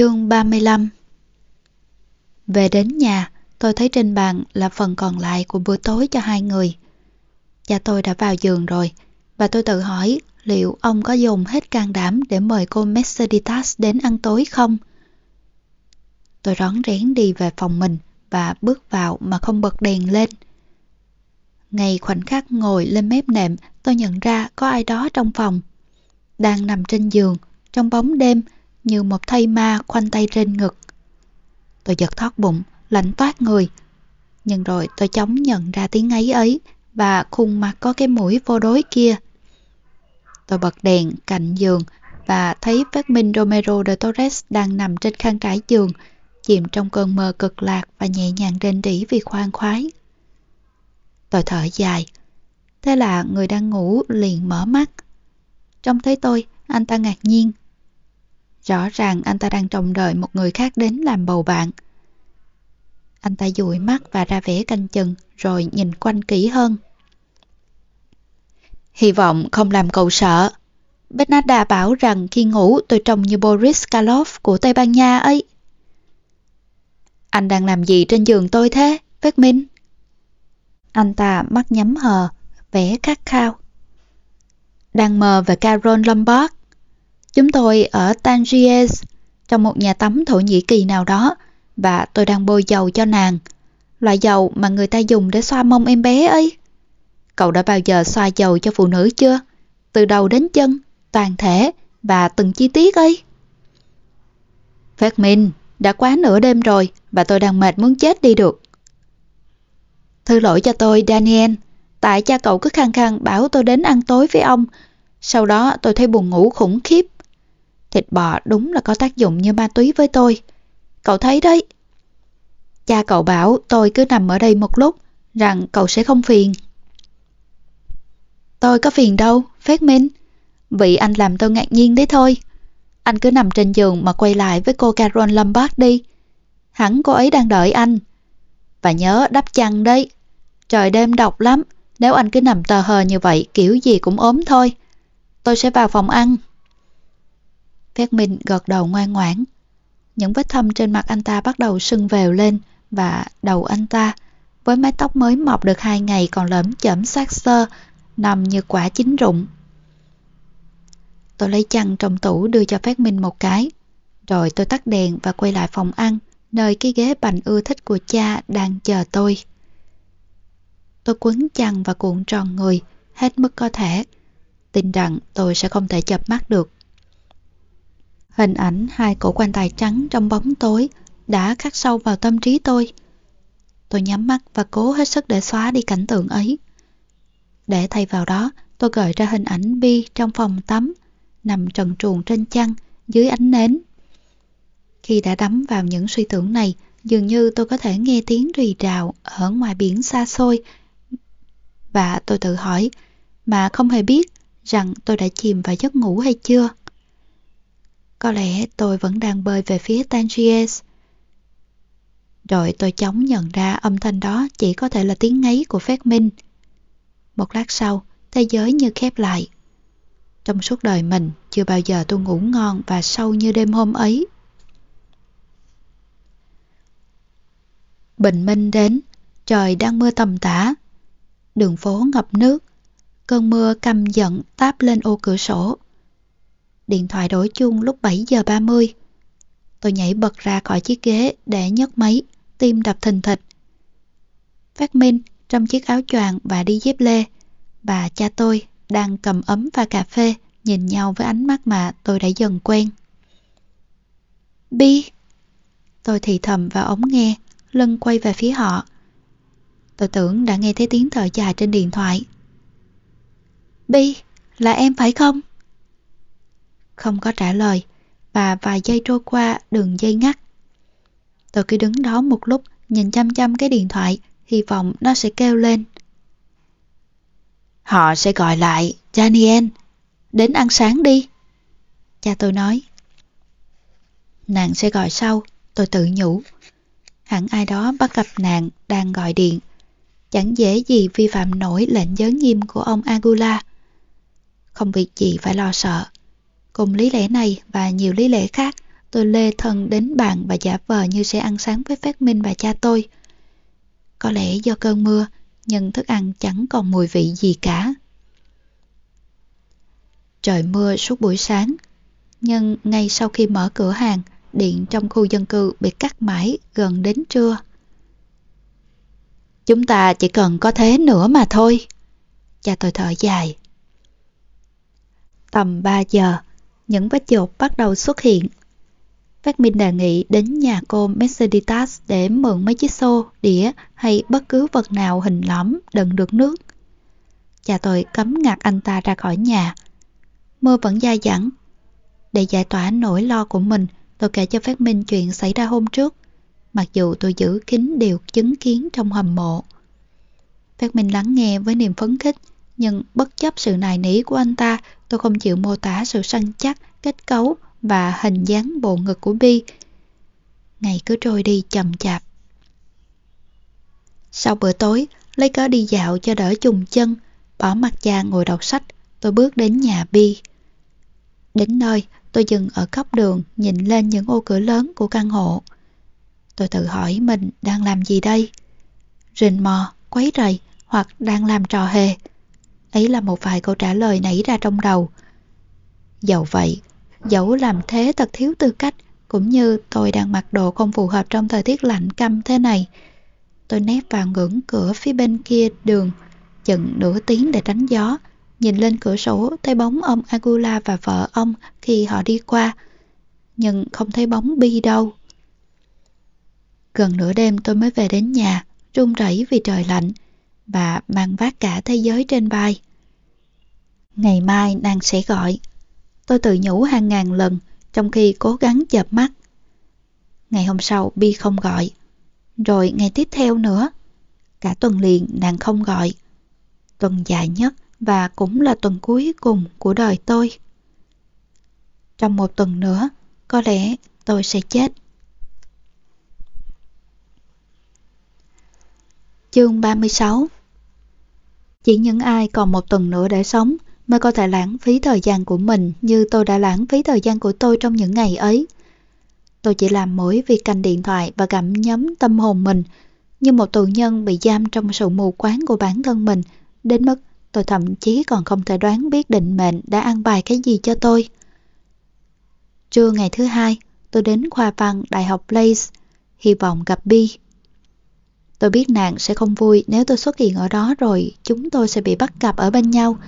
Chương 35 Về đến nhà, tôi thấy trên bàn là phần còn lại của bữa tối cho hai người. Cha tôi đã vào giường rồi, và tôi tự hỏi liệu ông có dùng hết can đảm để mời cô Mercedes đến ăn tối không? Tôi rón rén đi về phòng mình và bước vào mà không bật đèn lên. Ngay khoảnh khắc ngồi lên mép nệm, tôi nhận ra có ai đó trong phòng. Đang nằm trên giường, trong bóng đêm, như một thây ma khoanh tay trên ngực. Tôi giật thoát bụng, lạnh toát người. Nhưng rồi tôi chóng nhận ra tiếng ấy ấy và khuôn mặt có cái mũi vô đối kia. Tôi bật đèn cạnh giường và thấy phát minh Romero de Torres đang nằm trên khăn trải giường, chìm trong cơn mơ cực lạc và nhẹ nhàng rên rỉ vì khoan khoái. Tôi thở dài. Thế là người đang ngủ liền mở mắt. Trông thấy tôi, anh ta ngạc nhiên. Rõ ràng anh ta đang trông đợi một người khác đến làm bầu bạn. Anh ta dụi mắt và ra vẻ canh chừng rồi nhìn quanh kỹ hơn. Hy vọng không làm cậu sợ. Bernarda bảo rằng khi ngủ tôi trông như Boris Karloff của Tây Ban Nha ấy. Anh đang làm gì trên giường tôi thế, Vết Minh? Anh ta mắt nhắm hờ, vẻ khát khao. Đang mơ về Carol Lombard. Chúng tôi ở Tangiers, trong một nhà tắm Thổ Nhĩ Kỳ nào đó, và tôi đang bôi dầu cho nàng. Loại dầu mà người ta dùng để xoa mông em bé ấy. Cậu đã bao giờ xoa dầu cho phụ nữ chưa? Từ đầu đến chân, toàn thể và từng chi tiết ấy. Phát Minh, đã quá nửa đêm rồi và tôi đang mệt muốn chết đi được. Thư lỗi cho tôi, Daniel. Tại cha cậu cứ khăng khăng bảo tôi đến ăn tối với ông. Sau đó tôi thấy buồn ngủ khủng khiếp. Thịt bò đúng là có tác dụng như ma túy với tôi. Cậu thấy đấy. Cha cậu bảo tôi cứ nằm ở đây một lúc, rằng cậu sẽ không phiền. Tôi có phiền đâu, Phép Minh. Vị anh làm tôi ngạc nhiên đấy thôi. Anh cứ nằm trên giường mà quay lại với cô Carol Lombard đi. Hẳn cô ấy đang đợi anh. Và nhớ đắp chăn đấy. Trời đêm độc lắm. Nếu anh cứ nằm tờ hờ như vậy, kiểu gì cũng ốm thôi. Tôi sẽ vào phòng ăn. Phép Minh gật đầu ngoan ngoãn. Những vết thâm trên mặt anh ta bắt đầu sưng vèo lên và đầu anh ta, với mái tóc mới mọc được hai ngày còn lởm chởm xác xơ, nằm như quả chín rụng. Tôi lấy chăn trong tủ đưa cho Phát Minh một cái. Rồi tôi tắt đèn và quay lại phòng ăn, nơi cái ghế bành ưa thích của cha đang chờ tôi. Tôi quấn chăn và cuộn tròn người, hết mức có thể. Tin rằng tôi sẽ không thể chập mắt được. Hình ảnh hai cổ quan tài trắng trong bóng tối đã khắc sâu vào tâm trí tôi. Tôi nhắm mắt và cố hết sức để xóa đi cảnh tượng ấy. Để thay vào đó, tôi gợi ra hình ảnh Bi trong phòng tắm, nằm trần truồng trên chăn, dưới ánh nến. Khi đã đắm vào những suy tưởng này, dường như tôi có thể nghe tiếng rì rào ở ngoài biển xa xôi. Và tôi tự hỏi, mà không hề biết rằng tôi đã chìm vào giấc ngủ hay chưa. Có lẽ tôi vẫn đang bơi về phía Tangiers. Rồi tôi chóng nhận ra âm thanh đó chỉ có thể là tiếng ngáy của phép minh. Một lát sau, thế giới như khép lại. Trong suốt đời mình, chưa bao giờ tôi ngủ ngon và sâu như đêm hôm ấy. Bình minh đến, trời đang mưa tầm tã. Đường phố ngập nước, cơn mưa căm giận táp lên ô cửa sổ. Điện thoại đổi chuông lúc 7 giờ 30. Tôi nhảy bật ra khỏi chiếc ghế để nhấc máy, tim đập thình thịch. Phát Minh trong chiếc áo choàng và đi dép lê, và cha tôi đang cầm ấm pha cà phê, nhìn nhau với ánh mắt mà tôi đã dần quen. Bi! Tôi thì thầm vào ống nghe, lưng quay về phía họ. Tôi tưởng đã nghe thấy tiếng thở dài trên điện thoại. Bi, là em phải không? Không có trả lời, và vài giây trôi qua đường dây ngắt. Tôi cứ đứng đó một lúc, nhìn chăm chăm cái điện thoại, hy vọng nó sẽ kêu lên. Họ sẽ gọi lại, Daniel, đến ăn sáng đi. Cha tôi nói. Nàng sẽ gọi sau, tôi tự nhủ. Hẳn ai đó bắt gặp nàng đang gọi điện. Chẳng dễ gì vi phạm nổi lệnh giới nghiêm của ông Agula. Không việc gì phải lo sợ. Cùng lý lẽ này và nhiều lý lẽ khác, tôi lê thân đến bàn và giả vờ như sẽ ăn sáng với Phát Minh và cha tôi. Có lẽ do cơn mưa, nhưng thức ăn chẳng còn mùi vị gì cả. Trời mưa suốt buổi sáng, nhưng ngay sau khi mở cửa hàng, điện trong khu dân cư bị cắt mãi gần đến trưa. Chúng ta chỉ cần có thế nữa mà thôi. Cha tôi thở dài. Tầm 3 giờ, những vết dột bắt đầu xuất hiện. Phát Minh đề nghị đến nhà cô Mercedes để mượn mấy chiếc xô, đĩa hay bất cứ vật nào hình lõm đựng được nước. Cha tôi cấm ngặt anh ta ra khỏi nhà. Mưa vẫn dai dẳng. Để giải tỏa nỗi lo của mình, tôi kể cho Phát Minh chuyện xảy ra hôm trước, mặc dù tôi giữ kín điều chứng kiến trong hầm mộ. Phát Minh lắng nghe với niềm phấn khích, nhưng bất chấp sự nài nỉ của anh ta, tôi không chịu mô tả sự săn chắc, kết cấu và hình dáng bộ ngực của Bi. Ngày cứ trôi đi chậm chạp. Sau bữa tối, lấy cớ đi dạo cho đỡ trùng chân, bỏ mặt cha ngồi đọc sách, tôi bước đến nhà Bi. Đến nơi, tôi dừng ở góc đường, nhìn lên những ô cửa lớn của căn hộ. Tôi tự hỏi mình đang làm gì đây? Rình mò, quấy rầy hoặc đang làm trò hề? Ấy là một vài câu trả lời nảy ra trong đầu. Dẫu vậy, dẫu làm thế thật thiếu tư cách, cũng như tôi đang mặc đồ không phù hợp trong thời tiết lạnh căm thế này. Tôi nép vào ngưỡng cửa phía bên kia đường, chừng nửa tiếng để tránh gió, nhìn lên cửa sổ thấy bóng ông Agula và vợ ông khi họ đi qua, nhưng không thấy bóng Bi đâu. Gần nửa đêm tôi mới về đến nhà, run rẩy vì trời lạnh, và mang vác cả thế giới trên vai. Ngày mai nàng sẽ gọi. Tôi tự nhủ hàng ngàn lần trong khi cố gắng chợp mắt. Ngày hôm sau Bi không gọi. Rồi ngày tiếp theo nữa. Cả tuần liền nàng không gọi. Tuần dài nhất và cũng là tuần cuối cùng của đời tôi. Trong một tuần nữa, có lẽ tôi sẽ chết. Chương 36 chỉ những ai còn một tuần nữa để sống mới có thể lãng phí thời gian của mình như tôi đã lãng phí thời gian của tôi trong những ngày ấy. Tôi chỉ làm mỗi việc canh điện thoại và gặm nhấm tâm hồn mình như một tù nhân bị giam trong sự mù quáng của bản thân mình đến mức tôi thậm chí còn không thể đoán biết định mệnh đã ăn bài cái gì cho tôi. Trưa ngày thứ hai, tôi đến khoa văn Đại học Place, hy vọng gặp Bi. Tôi biết nàng sẽ không vui nếu tôi xuất hiện ở đó rồi, chúng tôi sẽ bị bắt gặp ở bên nhau.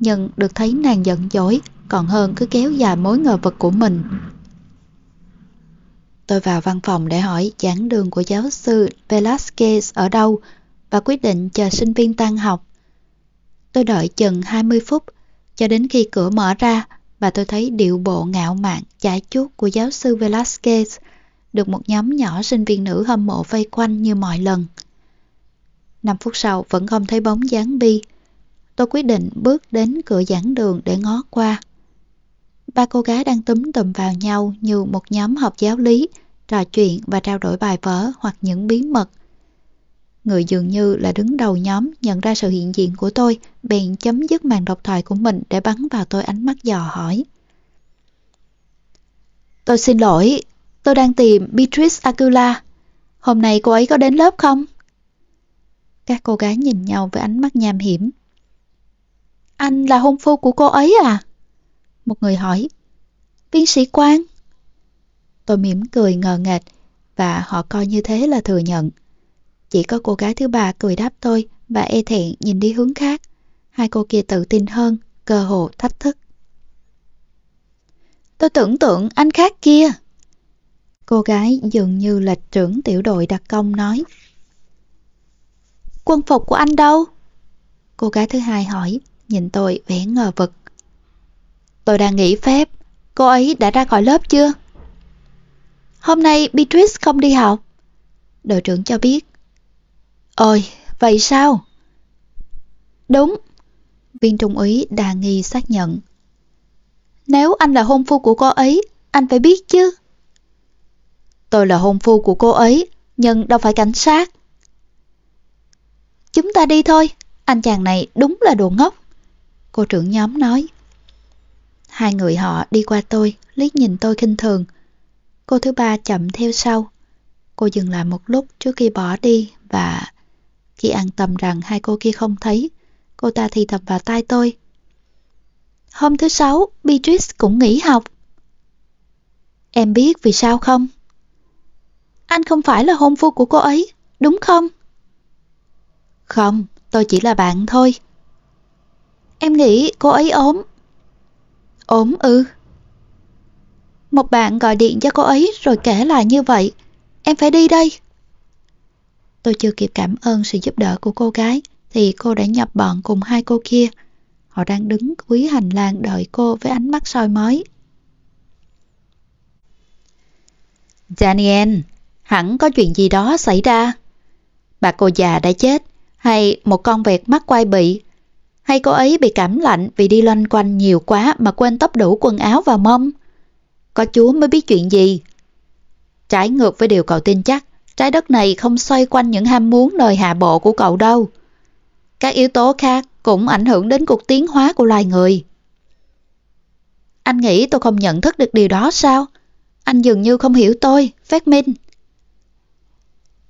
Nhưng được thấy nàng giận dỗi, còn hơn cứ kéo dài mối ngờ vực của mình. Tôi vào văn phòng để hỏi giảng đường của giáo sư Velasquez ở đâu và quyết định chờ sinh viên tan học. Tôi đợi chừng 20 phút cho đến khi cửa mở ra và tôi thấy điệu bộ ngạo mạn, chải chuốt của giáo sư Velasquez được một nhóm nhỏ sinh viên nữ hâm mộ vây quanh như mọi lần. 5 phút sau vẫn không thấy bóng dáng Bi. Tôi quyết định bước đến cửa giảng đường để ngó qua. Ba cô gái đang túm tùm vào nhau như một nhóm học giáo lý, trò chuyện và trao đổi bài vở hoặc những bí mật. Người dường như là đứng đầu nhóm nhận ra sự hiện diện của tôi, bèn chấm dứt màn độc thoại của mình để bắn vào tôi ánh mắt dò hỏi. Tôi xin lỗi, Tôi đang tìm Beatrice Agula. Hôm nay cô ấy có đến lớp không? Các cô gái nhìn nhau với ánh mắt nham hiểm. Anh là hôn phu của cô ấy à? Một người hỏi. Viên sĩ quan? Tôi mỉm cười ngờ nghệch và họ coi như thế là thừa nhận. Chỉ có cô gái thứ ba cười đáp tôi và e thẹn nhìn đi hướng khác. Hai cô kia tự tin hơn, cơ hồ thách thức. Tôi tưởng tượng anh khác kia. Cô gái dường như là trưởng tiểu đội đặc công nói. Quân phục của anh đâu? Cô gái thứ hai hỏi, nhìn tôi vẻ ngờ vực. Tôi đang nghỉ phép, cô ấy đã ra khỏi lớp chưa? Hôm nay Beatrice không đi học. Đội trưởng cho biết. Ôi, vậy sao? Đúng. Viên trung úy đà nghi xác nhận. Nếu anh là hôn phu của cô ấy, anh phải biết chứ. Tôi là hôn phu của cô ấy, nhưng đâu phải cảnh sát. Chúng ta đi thôi, anh chàng này đúng là đồ ngốc. Cô trưởng nhóm nói. Hai người họ đi qua tôi, liếc nhìn tôi khinh thường. Cô thứ ba chậm theo sau. Cô dừng lại một lúc trước khi bỏ đi và khi an tâm rằng hai cô kia không thấy, cô ta thì thầm vào tai tôi. Hôm thứ sáu, Beatrice cũng nghỉ học. Em biết vì sao không? Anh không phải là hôn phu của cô ấy, đúng không? Không, tôi chỉ là bạn thôi. Em nghĩ cô ấy ốm. Ốm ư? Một bạn gọi điện cho cô ấy rồi kể lại như vậy. Em phải đi đây. Tôi chưa kịp cảm ơn sự giúp đỡ của cô gái thì cô đã nhập bọn cùng hai cô kia. Họ đang đứng cuối hành lang đợi cô với ánh mắt soi mói. Daniel, hẳn có chuyện gì đó xảy ra. Bà cô già đã chết, hay một con vẹt mắt quay bị, hay cô ấy bị cảm lạnh vì đi loanh quanh nhiều quá mà quên tóc đủ quần áo và mông. Có Chúa mới biết chuyện gì. Trái ngược với điều cậu tin chắc, trái đất này không xoay quanh những ham muốn nơi hạ bộ của cậu đâu. Các yếu tố khác cũng ảnh hưởng đến cuộc tiến hóa của loài người. Anh nghĩ tôi không nhận thức được điều đó sao? Anh dường như không hiểu tôi, Phát Minh.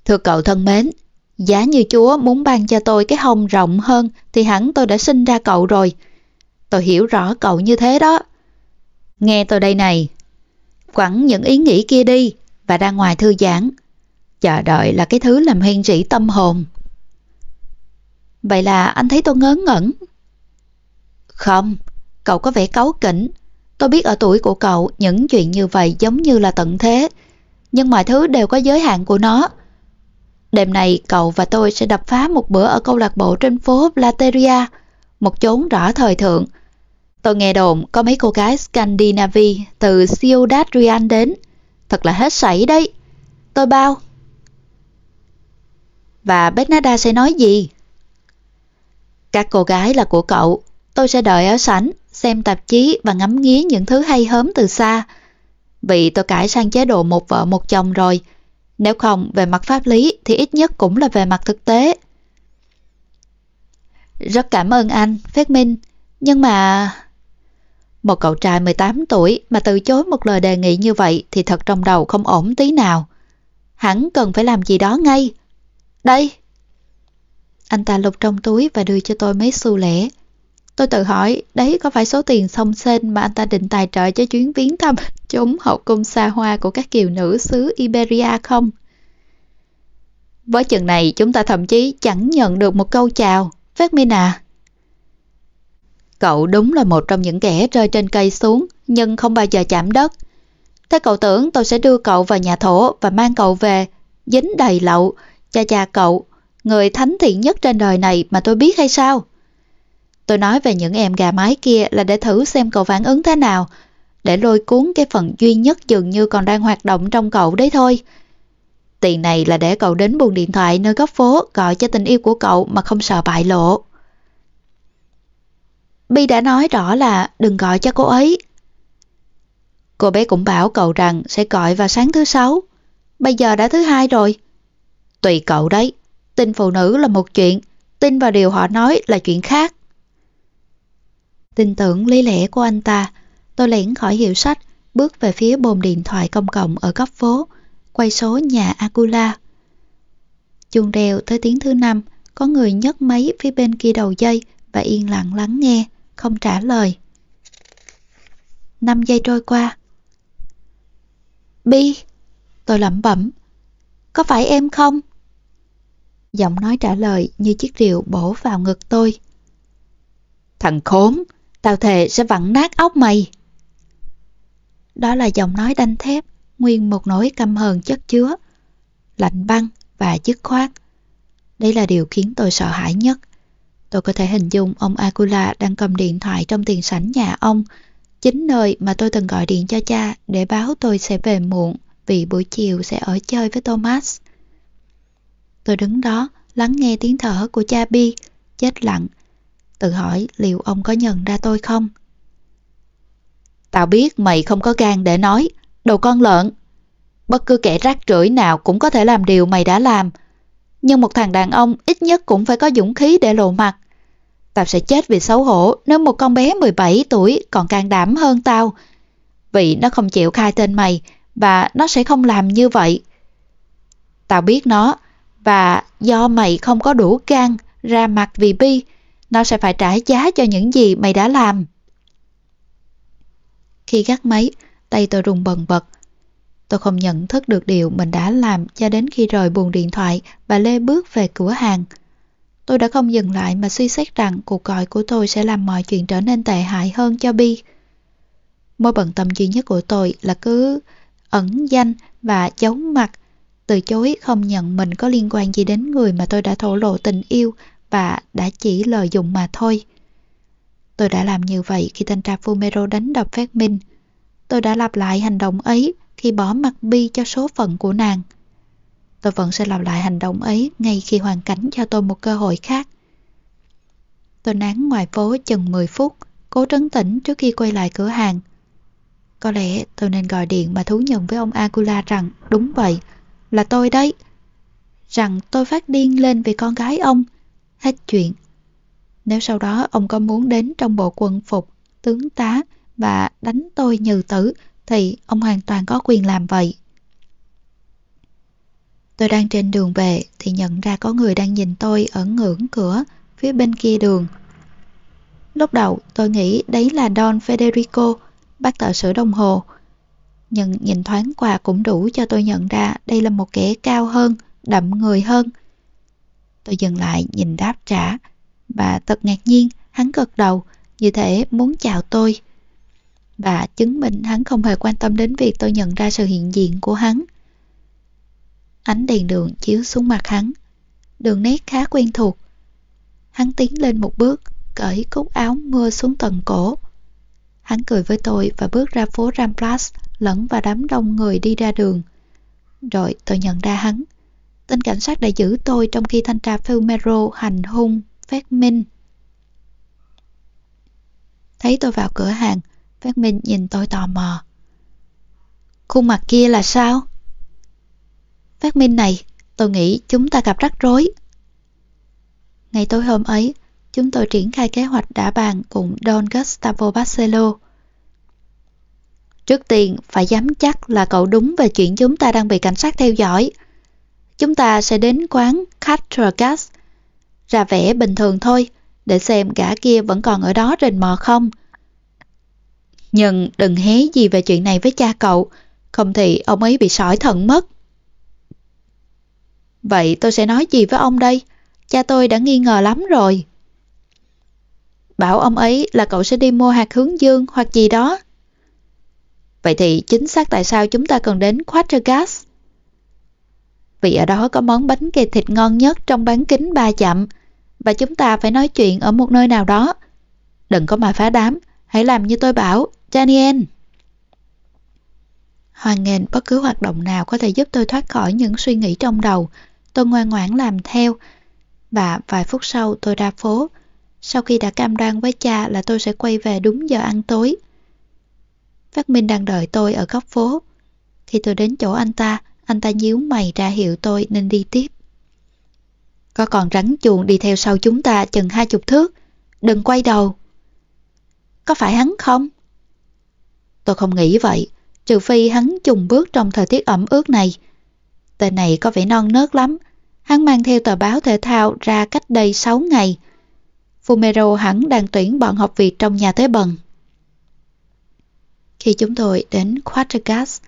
Thưa cậu thân mến, giá như Chúa muốn ban cho tôi cái hông rộng hơn thì hẳn tôi đã sinh ra cậu rồi. Tôi hiểu rõ cậu như thế đó. Nghe tôi đây này, quẳng những ý nghĩ kia đi và ra ngoài thư giãn. Chờ đợi là cái thứ làm hiên rỉ tâm hồn. Vậy là anh thấy tôi ngớ ngẩn. Không, cậu có vẻ cáu kỉnh. Tôi biết ở tuổi của cậu những chuyện như vậy giống như là tận thế. Nhưng mọi thứ đều có giới hạn của nó. Đêm nay cậu và tôi sẽ đập phá một bữa ở câu lạc bộ trên phố Plateria, một chốn rõ thời thượng. Tôi nghe đồn có mấy cô gái Scandinavia từ Ciudad Real đến. Thật là hết sảy đấy. Tôi bao. Và Bernada sẽ nói gì? Các cô gái là của cậu, tôi sẽ đợi ở sảnh, xem tạp chí và ngắm nghía những thứ hay hớm từ xa. Vì tôi cải sang chế độ một vợ một chồng rồi, nếu không về mặt pháp lý thì ít nhất cũng là về mặt thực tế. Rất cảm ơn anh, Phép Minh, nhưng mà... Một cậu trai 18 tuổi mà từ chối một lời đề nghị như vậy thì thật trong đầu không ổn tí nào. Hẳn cần phải làm gì đó ngay. Đây! Anh ta lục trong túi và đưa cho tôi mấy xu lẻ. Tôi tự hỏi, đấy có phải số tiền song sinh mà anh ta định tài trợ cho chuyến viếng thăm chúng hậu cung xa hoa của các kiều nữ xứ Iberia không? Với chừng này chúng ta thậm chí chẳng nhận được một câu chào. Phát Minh à? Cậu đúng là một trong những kẻ rơi trên cây xuống nhưng không bao giờ chạm đất. Thế cậu tưởng tôi sẽ đưa cậu vào nhà thổ và mang cậu về, dính đầy lậu, cha cha cậu, người thánh thiện nhất trên đời này mà tôi biết hay sao? Tôi nói về những em gà mái kia là để thử xem cậu phản ứng thế nào, để lôi cuốn cái phần duy nhất dường như còn đang hoạt động trong cậu đấy thôi. Tiền này là để cậu đến buồn điện thoại nơi góc phố gọi cho tình yêu của cậu mà không sợ bại lộ. Bi đã nói rõ là đừng gọi cho cô ấy. Cô bé cũng bảo cậu rằng sẽ gọi vào sáng thứ sáu. Bây giờ đã thứ hai rồi. Tùy cậu đấy. Tin phụ nữ là một chuyện, tin vào điều họ nói là chuyện khác. Tin tưởng lý lẽ của anh ta, tôi lẻn khỏi hiệu sách, bước về phía bồn điện thoại công cộng ở góc phố, quay số nhà Akula. Chuông reo tới tiếng thứ năm, có người nhấc máy phía bên kia đầu dây và yên lặng lắng nghe, không trả lời. 5 giây trôi qua. Bi, tôi lẩm bẩm. Có phải em không? Giọng nói trả lời như chiếc rượu bổ vào ngực tôi. Thằng khốn, tao thề sẽ vặn nát óc mày. Đó là giọng nói đanh thép, nguyên một nỗi căm hờn chất chứa, lạnh băng và dứt khoát. Đây là điều khiến tôi sợ hãi nhất. Tôi có thể hình dung ông Akula đang cầm điện thoại trong tiền sảnh nhà ông, chính nơi mà tôi từng gọi điện cho cha để báo tôi sẽ về muộn vì buổi chiều sẽ ở chơi với Thomas. Tôi đứng đó, lắng nghe tiếng thở của cha Bi, chết lặng, tự hỏi liệu ông có nhận ra tôi không? Tao biết mày không có gan để nói, đồ con lợn. Bất cứ kẻ rác rưởi nào cũng có thể làm điều mày đã làm. Nhưng một thằng đàn ông ít nhất cũng phải có dũng khí để lộ mặt. Tao sẽ chết vì xấu hổ nếu một con bé 17 tuổi còn can đảm hơn tao. Vì nó không chịu khai tên mày và nó sẽ không làm như vậy. Tao biết nó và do mày không có đủ gan ra mặt vì Bi, nó sẽ phải trả giá cho những gì mày đã làm. Khi gắt máy, tay tôi rung bần bật. Tôi không nhận thức được điều mình đã làm cho đến khi rời buồn điện thoại và lê bước về cửa hàng. Tôi đã không dừng lại mà suy xét rằng cuộc gọi của tôi sẽ làm mọi chuyện trở nên tệ hại hơn cho Bi. Mối bận tâm duy nhất của tôi là cứ ẩn danh và giấu mặt, từ chối không nhận mình có liên quan gì đến người mà tôi đã thổ lộ tình yêu và đã chỉ lợi dụng mà thôi. Tôi đã làm như vậy khi thanh tra Fumero đánh đập phát minh. Tôi đã lặp lại hành động ấy khi bỏ mặt Bi cho số phận của nàng. Tôi vẫn sẽ lặp lại hành động ấy ngay khi hoàn cảnh cho tôi một cơ hội khác. Tôi nán ngoài phố chừng 10 phút, cố trấn tĩnh trước khi quay lại cửa hàng. Có lẽ tôi nên gọi điện mà thú nhận với ông Agula rằng đúng vậy, là tôi đấy. Rằng tôi phát điên lên vì con gái ông. Hết chuyện. Nếu sau đó ông có muốn đến trong bộ quân phục, tướng tá và đánh tôi như tử, thì ông hoàn toàn có quyền làm vậy. Tôi đang trên đường về thì nhận ra có người đang nhìn tôi ở ngưỡng cửa phía bên kia đường. Lúc đầu tôi nghĩ đấy là Don Federico, bác thợ sửa đồng hồ. Nhưng nhìn thoáng qua cũng đủ cho tôi nhận ra đây là một kẻ cao hơn, đậm người hơn. Tôi dừng lại nhìn đáp trả bà thật ngạc nhiên hắn gật đầu như thể muốn chào tôi. Và chứng minh hắn không hề quan tâm đến việc tôi nhận ra sự hiện diện của hắn. Ánh đèn đường chiếu xuống mặt hắn. Đường nét khá quen thuộc. Hắn tiến lên một bước, cởi cúc áo mưa xuống tận cổ. Hắn cười với tôi và bước ra phố Ramblas lẫn vào đám đông người đi ra đường. Rồi tôi nhận ra hắn. Tên cảnh sát đã giữ tôi trong khi thanh tra Fumero hành hung Phát Minh. Thấy tôi vào cửa hàng, Phát Minh nhìn tôi tò mò. Khuôn mặt kia là sao? Phát minh này, tôi nghĩ chúng ta gặp rắc rối. Ngày tối hôm ấy, chúng tôi triển khai kế hoạch đã bàn cùng Don Gustavo Barcelo. Trước tiên, phải dám chắc là cậu đúng về chuyện chúng ta đang bị cảnh sát theo dõi. Chúng ta sẽ đến quán Katragas. ra vẻ bình thường thôi, để xem gã kia vẫn còn ở đó rình mò không. Nhưng đừng hé gì về chuyện này với cha cậu, không thì ông ấy bị sỏi thận mất. Vậy tôi sẽ nói gì với ông đây? Cha tôi đã nghi ngờ lắm rồi. Bảo ông ấy là cậu sẽ đi mua hạt hướng dương hoặc gì đó. Vậy thì chính xác tại sao chúng ta cần đến Quatergas? Vì ở đó có món bánh kẹt thịt ngon nhất trong bán kính ba chậm và chúng ta phải nói chuyện ở một nơi nào đó. Đừng có mà phá đám, hãy làm như tôi bảo, Daniel. hoàn nghênh bất cứ hoạt động nào có thể giúp tôi thoát khỏi những suy nghĩ trong đầu, Tôi ngoan ngoãn làm theo. Và vài phút sau tôi ra phố. Sau khi đã cam đoan với cha là tôi sẽ quay về đúng giờ ăn tối. Phát Minh đang đợi tôi ở góc phố. Khi tôi đến chỗ anh ta, anh ta nhíu mày ra hiệu tôi nên đi tiếp. Có còn rắn chuồng đi theo sau chúng ta chừng hai chục thước. Đừng quay đầu. Có phải hắn không? Tôi không nghĩ vậy, trừ phi hắn trùng bước trong thời tiết ẩm ướt này. Tên này có vẻ non nớt lắm. Hắn mang theo tờ báo thể thao ra cách đây 6 ngày. Fumero hẳn đang tuyển bọn học việc trong nhà tế bần. Khi chúng tôi đến Quatergas,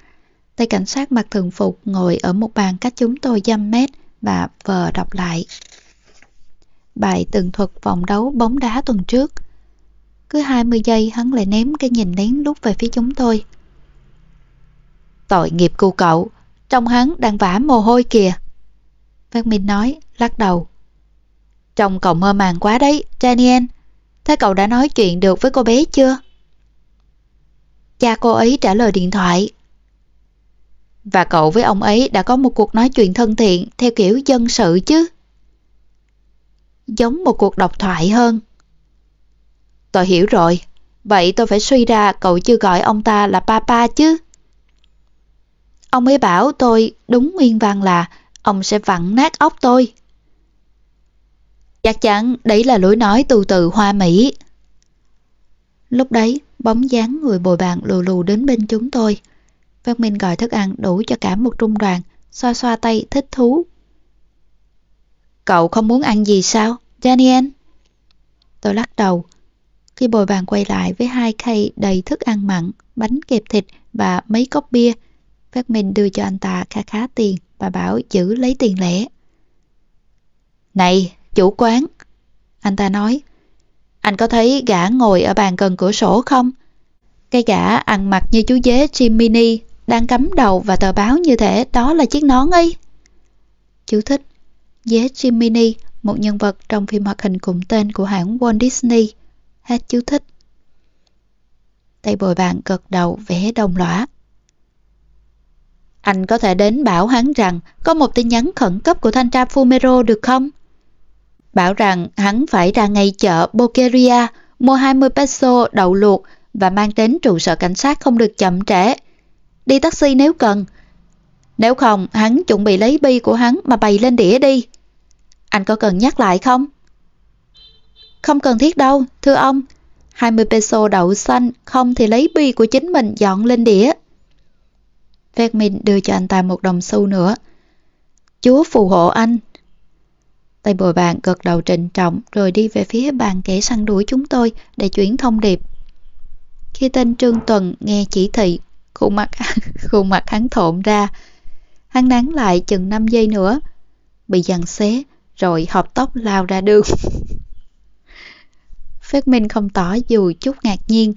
tay cảnh sát mặc thường phục ngồi ở một bàn cách chúng tôi dăm mét và vờ đọc lại. Bài tường thuật vòng đấu bóng đá tuần trước. Cứ 20 giây hắn lại ném cái nhìn lén lút về phía chúng tôi. Tội nghiệp cu cậu, Trông hắn đang vã mồ hôi kìa. Phát Minh nói, lắc đầu. Trông cậu mơ màng quá đấy, Daniel. Thế cậu đã nói chuyện được với cô bé chưa? Cha cô ấy trả lời điện thoại. Và cậu với ông ấy đã có một cuộc nói chuyện thân thiện theo kiểu dân sự chứ? Giống một cuộc độc thoại hơn. Tôi hiểu rồi. Vậy tôi phải suy ra cậu chưa gọi ông ta là papa chứ? Ông ấy bảo tôi đúng nguyên văn là ông sẽ vặn nát óc tôi. Chắc chắn đấy là lối nói từ từ hoa mỹ. Lúc đấy, bóng dáng người bồi bàn lù lù đến bên chúng tôi. Phát Minh gọi thức ăn đủ cho cả một trung đoàn, xoa xoa tay thích thú. Cậu không muốn ăn gì sao, Daniel? Tôi lắc đầu. Khi bồi bàn quay lại với hai khay đầy thức ăn mặn, bánh kẹp thịt và mấy cốc bia, Phát Minh đưa cho anh ta khá khá tiền và bảo giữ lấy tiền lẻ. Này, chủ quán, anh ta nói, anh có thấy gã ngồi ở bàn gần cửa sổ không? Cái gã ăn mặc như chú dế Jiminy đang cắm đầu và tờ báo như thế đó là chiếc nón ấy. Chú thích Dế Jiminy, một nhân vật trong phim hoạt hình cùng tên của hãng Walt Disney. Hết chú thích. Tay bồi bạn gật đầu vẽ đồng lõa. Anh có thể đến bảo hắn rằng có một tin nhắn khẩn cấp của thanh tra Fumero được không? Bảo rằng hắn phải ra ngay chợ Boqueria mua 20 peso đậu luộc và mang đến trụ sở cảnh sát không được chậm trễ. Đi taxi nếu cần. Nếu không, hắn chuẩn bị lấy bi của hắn mà bày lên đĩa đi. Anh có cần nhắc lại không? Không cần thiết đâu, thưa ông. 20 peso đậu xanh, không thì lấy bi của chính mình dọn lên đĩa. Vermin đưa cho anh ta một đồng xu nữa. Chúa phù hộ anh. Tay bồi bàn gật đầu trịnh trọng rồi đi về phía bàn kẻ săn đuổi chúng tôi để chuyển thông điệp. Khi tên Trương Tuần nghe chỉ thị, khuôn mặt, khuôn mặt hắn thộn ra. Hắn nắng lại chừng 5 giây nữa, bị giằng xé, rồi hộp tóc lao ra đường. Phép Minh không tỏ dù chút ngạc nhiên.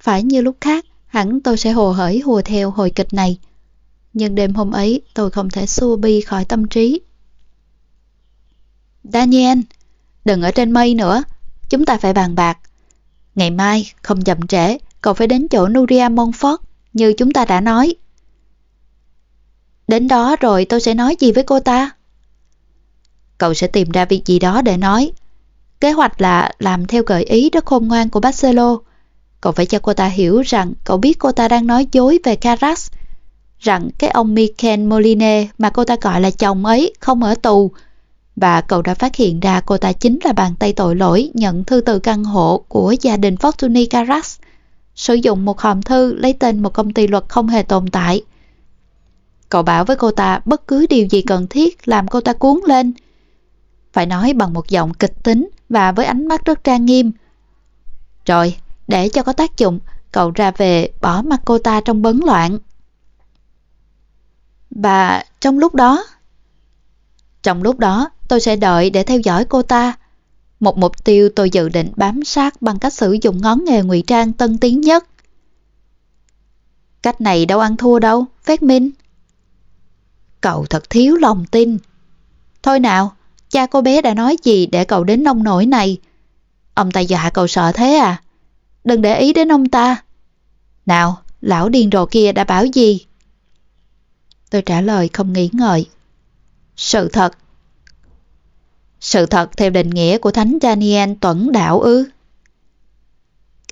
Phải như lúc khác, hẳn tôi sẽ hồ hởi hùa theo hồi kịch này. Nhưng đêm hôm ấy tôi không thể xua bi khỏi tâm trí. Daniel, đừng ở trên mây nữa, chúng ta phải bàn bạc. Ngày mai, không chậm trễ, cậu phải đến chỗ Nuria Monfort như chúng ta đã nói. Đến đó rồi tôi sẽ nói gì với cô ta? Cậu sẽ tìm ra việc gì đó để nói. Kế hoạch là làm theo gợi ý rất khôn ngoan của Barcelona Cậu phải cho cô ta hiểu rằng cậu biết cô ta đang nói dối về Caras, rằng cái ông Michael Moline mà cô ta gọi là chồng ấy không ở tù, và cậu đã phát hiện ra cô ta chính là bàn tay tội lỗi nhận thư từ căn hộ của gia đình Fortuny Caras, sử dụng một hòm thư lấy tên một công ty luật không hề tồn tại. Cậu bảo với cô ta bất cứ điều gì cần thiết làm cô ta cuốn lên. Phải nói bằng một giọng kịch tính và với ánh mắt rất trang nghiêm. Rồi, để cho có tác dụng, cậu ra về bỏ mặt cô ta trong bấn loạn. Và trong lúc đó... Trong lúc đó, tôi sẽ đợi để theo dõi cô ta. Một mục tiêu tôi dự định bám sát bằng cách sử dụng ngón nghề ngụy trang tân tiến nhất. Cách này đâu ăn thua đâu, Phép Minh. Cậu thật thiếu lòng tin. Thôi nào, cha cô bé đã nói gì để cậu đến nông nổi này? Ông ta dọa cậu sợ thế à? Đừng để ý đến ông ta. Nào, lão điên rồ kia đã bảo gì? Tôi trả lời không nghĩ ngợi. Sự thật. Sự thật theo định nghĩa của Thánh Daniel tuẩn đạo ư.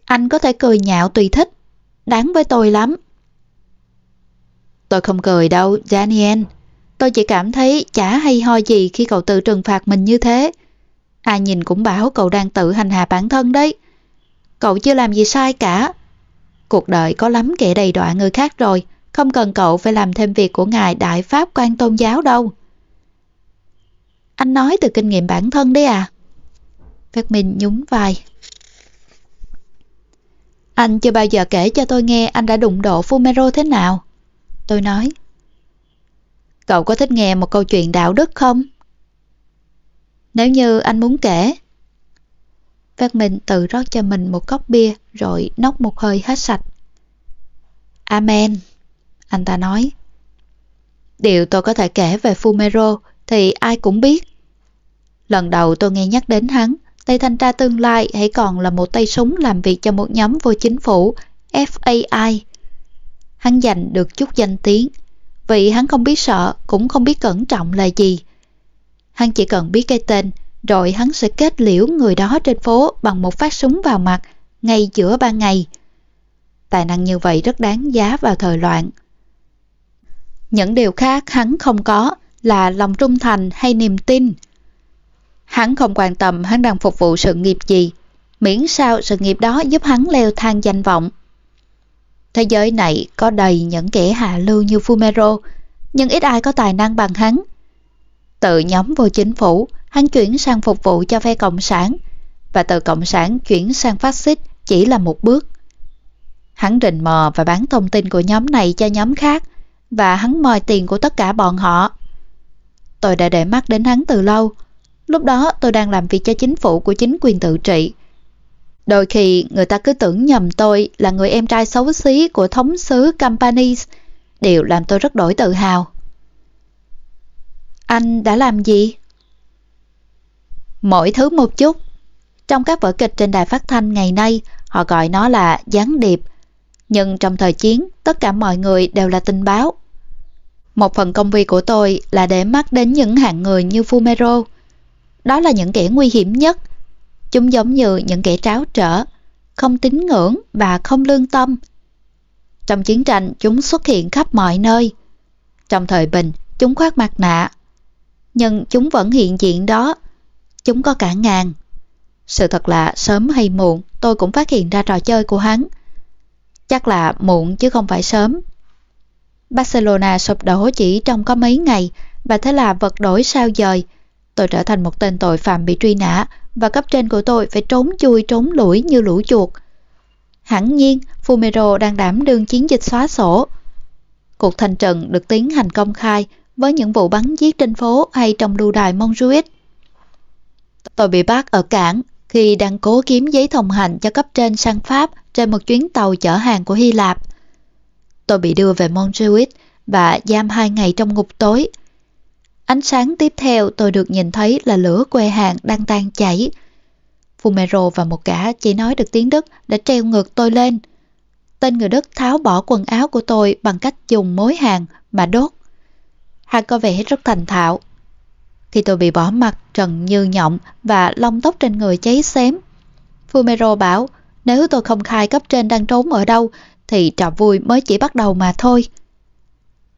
Anh có thể cười nhạo tùy thích. Đáng với tôi lắm. Tôi không cười đâu, Daniel. Tôi chỉ cảm thấy chả hay ho gì khi cậu tự trừng phạt mình như thế. Ai nhìn cũng bảo cậu đang tự hành hạ bản thân đấy. Cậu chưa làm gì sai cả. Cuộc đời có lắm kẻ đầy đọa người khác rồi, không cần cậu phải làm thêm việc của Ngài Đại Pháp quan tôn giáo đâu. Anh nói từ kinh nghiệm bản thân đấy à? Phát Minh nhún vai. Anh chưa bao giờ kể cho tôi nghe anh đã đụng độ Fumero thế nào. Tôi nói. Cậu có thích nghe một câu chuyện đạo đức không? Nếu như anh muốn kể. Phát Minh tự rót cho mình một cốc bia rồi nốc một hơi hết sạch. Amen, anh ta nói. Điều tôi có thể kể về Fumero thì ai cũng biết. Lần đầu tôi nghe nhắc đến hắn, tay thanh tra tương lai hãy còn là một tay súng làm việc cho một nhóm vô chính phủ, FAI. Hắn giành được chút danh tiếng, vì hắn không biết sợ, cũng không biết cẩn trọng là gì. Hắn chỉ cần biết cái tên, rồi hắn sẽ kết liễu người đó trên phố bằng một phát súng vào mặt, ngay giữa ban ngày. Tài năng như vậy rất đáng giá vào thời loạn. Những điều khác hắn không có là lòng trung thành hay niềm tin. Hắn không quan tâm hắn đang phục vụ sự nghiệp gì, miễn sao sự nghiệp đó giúp hắn leo thang danh vọng. Thế giới này có đầy những kẻ hạ lưu như Fumero, nhưng ít ai có tài năng bằng hắn. Từ nhóm vô chính phủ, hắn chuyển sang phục vụ cho phe Cộng sản, và từ Cộng sản chuyển sang phát xít chỉ là một bước. Hắn rình mò và bán thông tin của nhóm này cho nhóm khác, và hắn moi tiền của tất cả bọn họ. Tôi đã để mắt đến hắn từ lâu. Lúc đó tôi đang làm việc cho chính phủ của chính quyền tự trị. Đôi khi người ta cứ tưởng nhầm tôi là người em trai xấu xí của thống sứ Campanis, điều làm tôi rất đổi tự hào. Anh đã làm gì? Mỗi thứ một chút. Trong các vở kịch trên đài phát thanh ngày nay, họ gọi nó là gián điệp. Nhưng trong thời chiến, tất cả mọi người đều là tình báo. Một phần công việc của tôi là để mắt đến những hạng người như Fumero. Đó là những kẻ nguy hiểm nhất. Chúng giống như những kẻ tráo trở, không tín ngưỡng và không lương tâm. Trong chiến tranh, chúng xuất hiện khắp mọi nơi. Trong thời bình, chúng khoác mặt nạ. Nhưng chúng vẫn hiện diện đó. Chúng có cả ngàn. Sự thật là sớm hay muộn, tôi cũng phát hiện ra trò chơi của hắn. Chắc là muộn chứ không phải sớm. Barcelona sụp đổ chỉ trong có mấy ngày và thế là vật đổi sao dời. Tôi trở thành một tên tội phạm bị truy nã và cấp trên của tôi phải trốn chui trốn lủi như lũ chuột. Hẳn nhiên, Fumero đang đảm đương chiến dịch xóa sổ. Cuộc thành trận được tiến hành công khai với những vụ bắn giết trên phố hay trong lưu đài Montjuic. Tôi bị bắt ở cảng khi đang cố kiếm giấy thông hành cho cấp trên sang Pháp trên một chuyến tàu chở hàng của Hy Lạp. Tôi bị đưa về Montjuic và giam hai ngày trong ngục tối. Ánh sáng tiếp theo tôi được nhìn thấy là lửa quê hàng đang tan chảy. Fumero và một gã chỉ nói được tiếng Đức đã treo ngược tôi lên. Tên người Đức tháo bỏ quần áo của tôi bằng cách dùng mối hàng mà đốt. Hắn có vẻ rất thành thạo. Khi tôi bị bỏ mặt trần như nhộng và lông tóc trên người cháy xém. Fumero bảo nếu tôi không khai cấp trên đang trốn ở đâu thì trò vui mới chỉ bắt đầu mà thôi.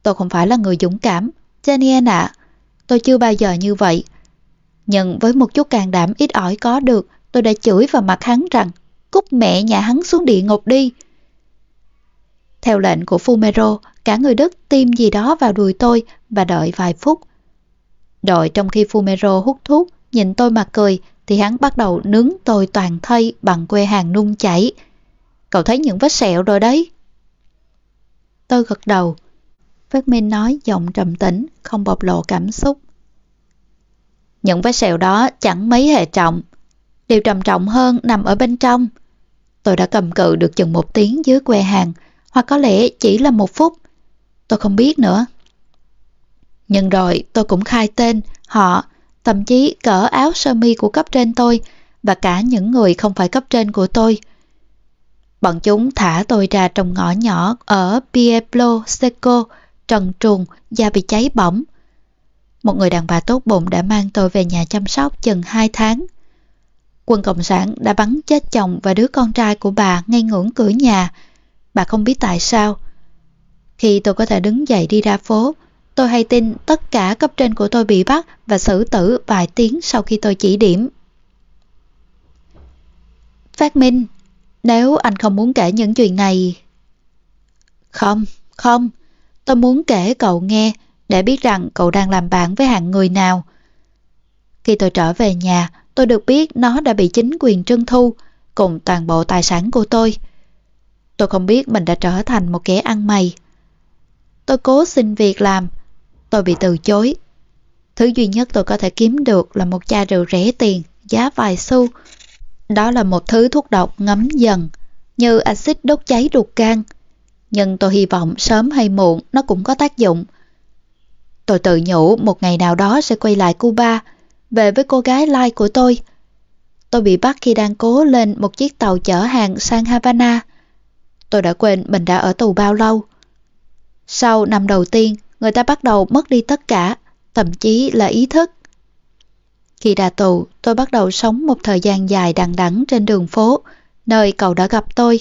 Tôi không phải là người dũng cảm, Jenny ạ, tôi chưa bao giờ như vậy. Nhưng với một chút càng đảm ít ỏi có được, tôi đã chửi vào mặt hắn rằng cút mẹ nhà hắn xuống địa ngục đi. Theo lệnh của Fumero, cả người Đức tiêm gì đó vào đùi tôi và đợi vài phút. Đợi trong khi Fumero hút thuốc, nhìn tôi mà cười, thì hắn bắt đầu nướng tôi toàn thây bằng que hàng nung chảy. Cậu thấy những vết sẹo rồi đấy. Tôi gật đầu. Phát Minh nói giọng trầm tĩnh, không bộc lộ cảm xúc. Những vết sẹo đó chẳng mấy hề trọng. Điều trầm trọng hơn nằm ở bên trong. Tôi đã cầm cự được chừng một tiếng dưới que hàng, hoặc có lẽ chỉ là một phút. Tôi không biết nữa. Nhưng rồi tôi cũng khai tên, họ, thậm chí cỡ áo sơ mi của cấp trên tôi và cả những người không phải cấp trên của tôi. Bọn chúng thả tôi ra trong ngõ nhỏ ở Pueblo Seco, trần truồng, da bị cháy bỏng. Một người đàn bà tốt bụng đã mang tôi về nhà chăm sóc chừng 2 tháng. Quân Cộng sản đã bắn chết chồng và đứa con trai của bà ngay ngưỡng cửa nhà. Bà không biết tại sao. Khi tôi có thể đứng dậy đi ra phố, tôi hay tin tất cả cấp trên của tôi bị bắt và xử tử vài tiếng sau khi tôi chỉ điểm. Phát Minh, nếu anh không muốn kể những chuyện này... Không, không, tôi muốn kể cậu nghe để biết rằng cậu đang làm bạn với hạng người nào. Khi tôi trở về nhà, tôi được biết nó đã bị chính quyền trưng thu cùng toàn bộ tài sản của tôi. Tôi không biết mình đã trở thành một kẻ ăn mày. Tôi cố xin việc làm, tôi bị từ chối. Thứ duy nhất tôi có thể kiếm được là một chai rượu rẻ tiền, giá vài xu, đó là một thứ thuốc độc ngấm dần, như axit đốt cháy ruột gan. Nhưng tôi hy vọng sớm hay muộn nó cũng có tác dụng. Tôi tự nhủ một ngày nào đó sẽ quay lại Cuba, về với cô gái lai của tôi. Tôi bị bắt khi đang cố lên một chiếc tàu chở hàng sang Havana. Tôi đã quên mình đã ở tù bao lâu. Sau năm đầu tiên, người ta bắt đầu mất đi tất cả, thậm chí là ý thức. Khi ra tù, tôi bắt đầu sống một thời gian dài đằng đẵng trên đường phố, nơi cậu đã gặp tôi.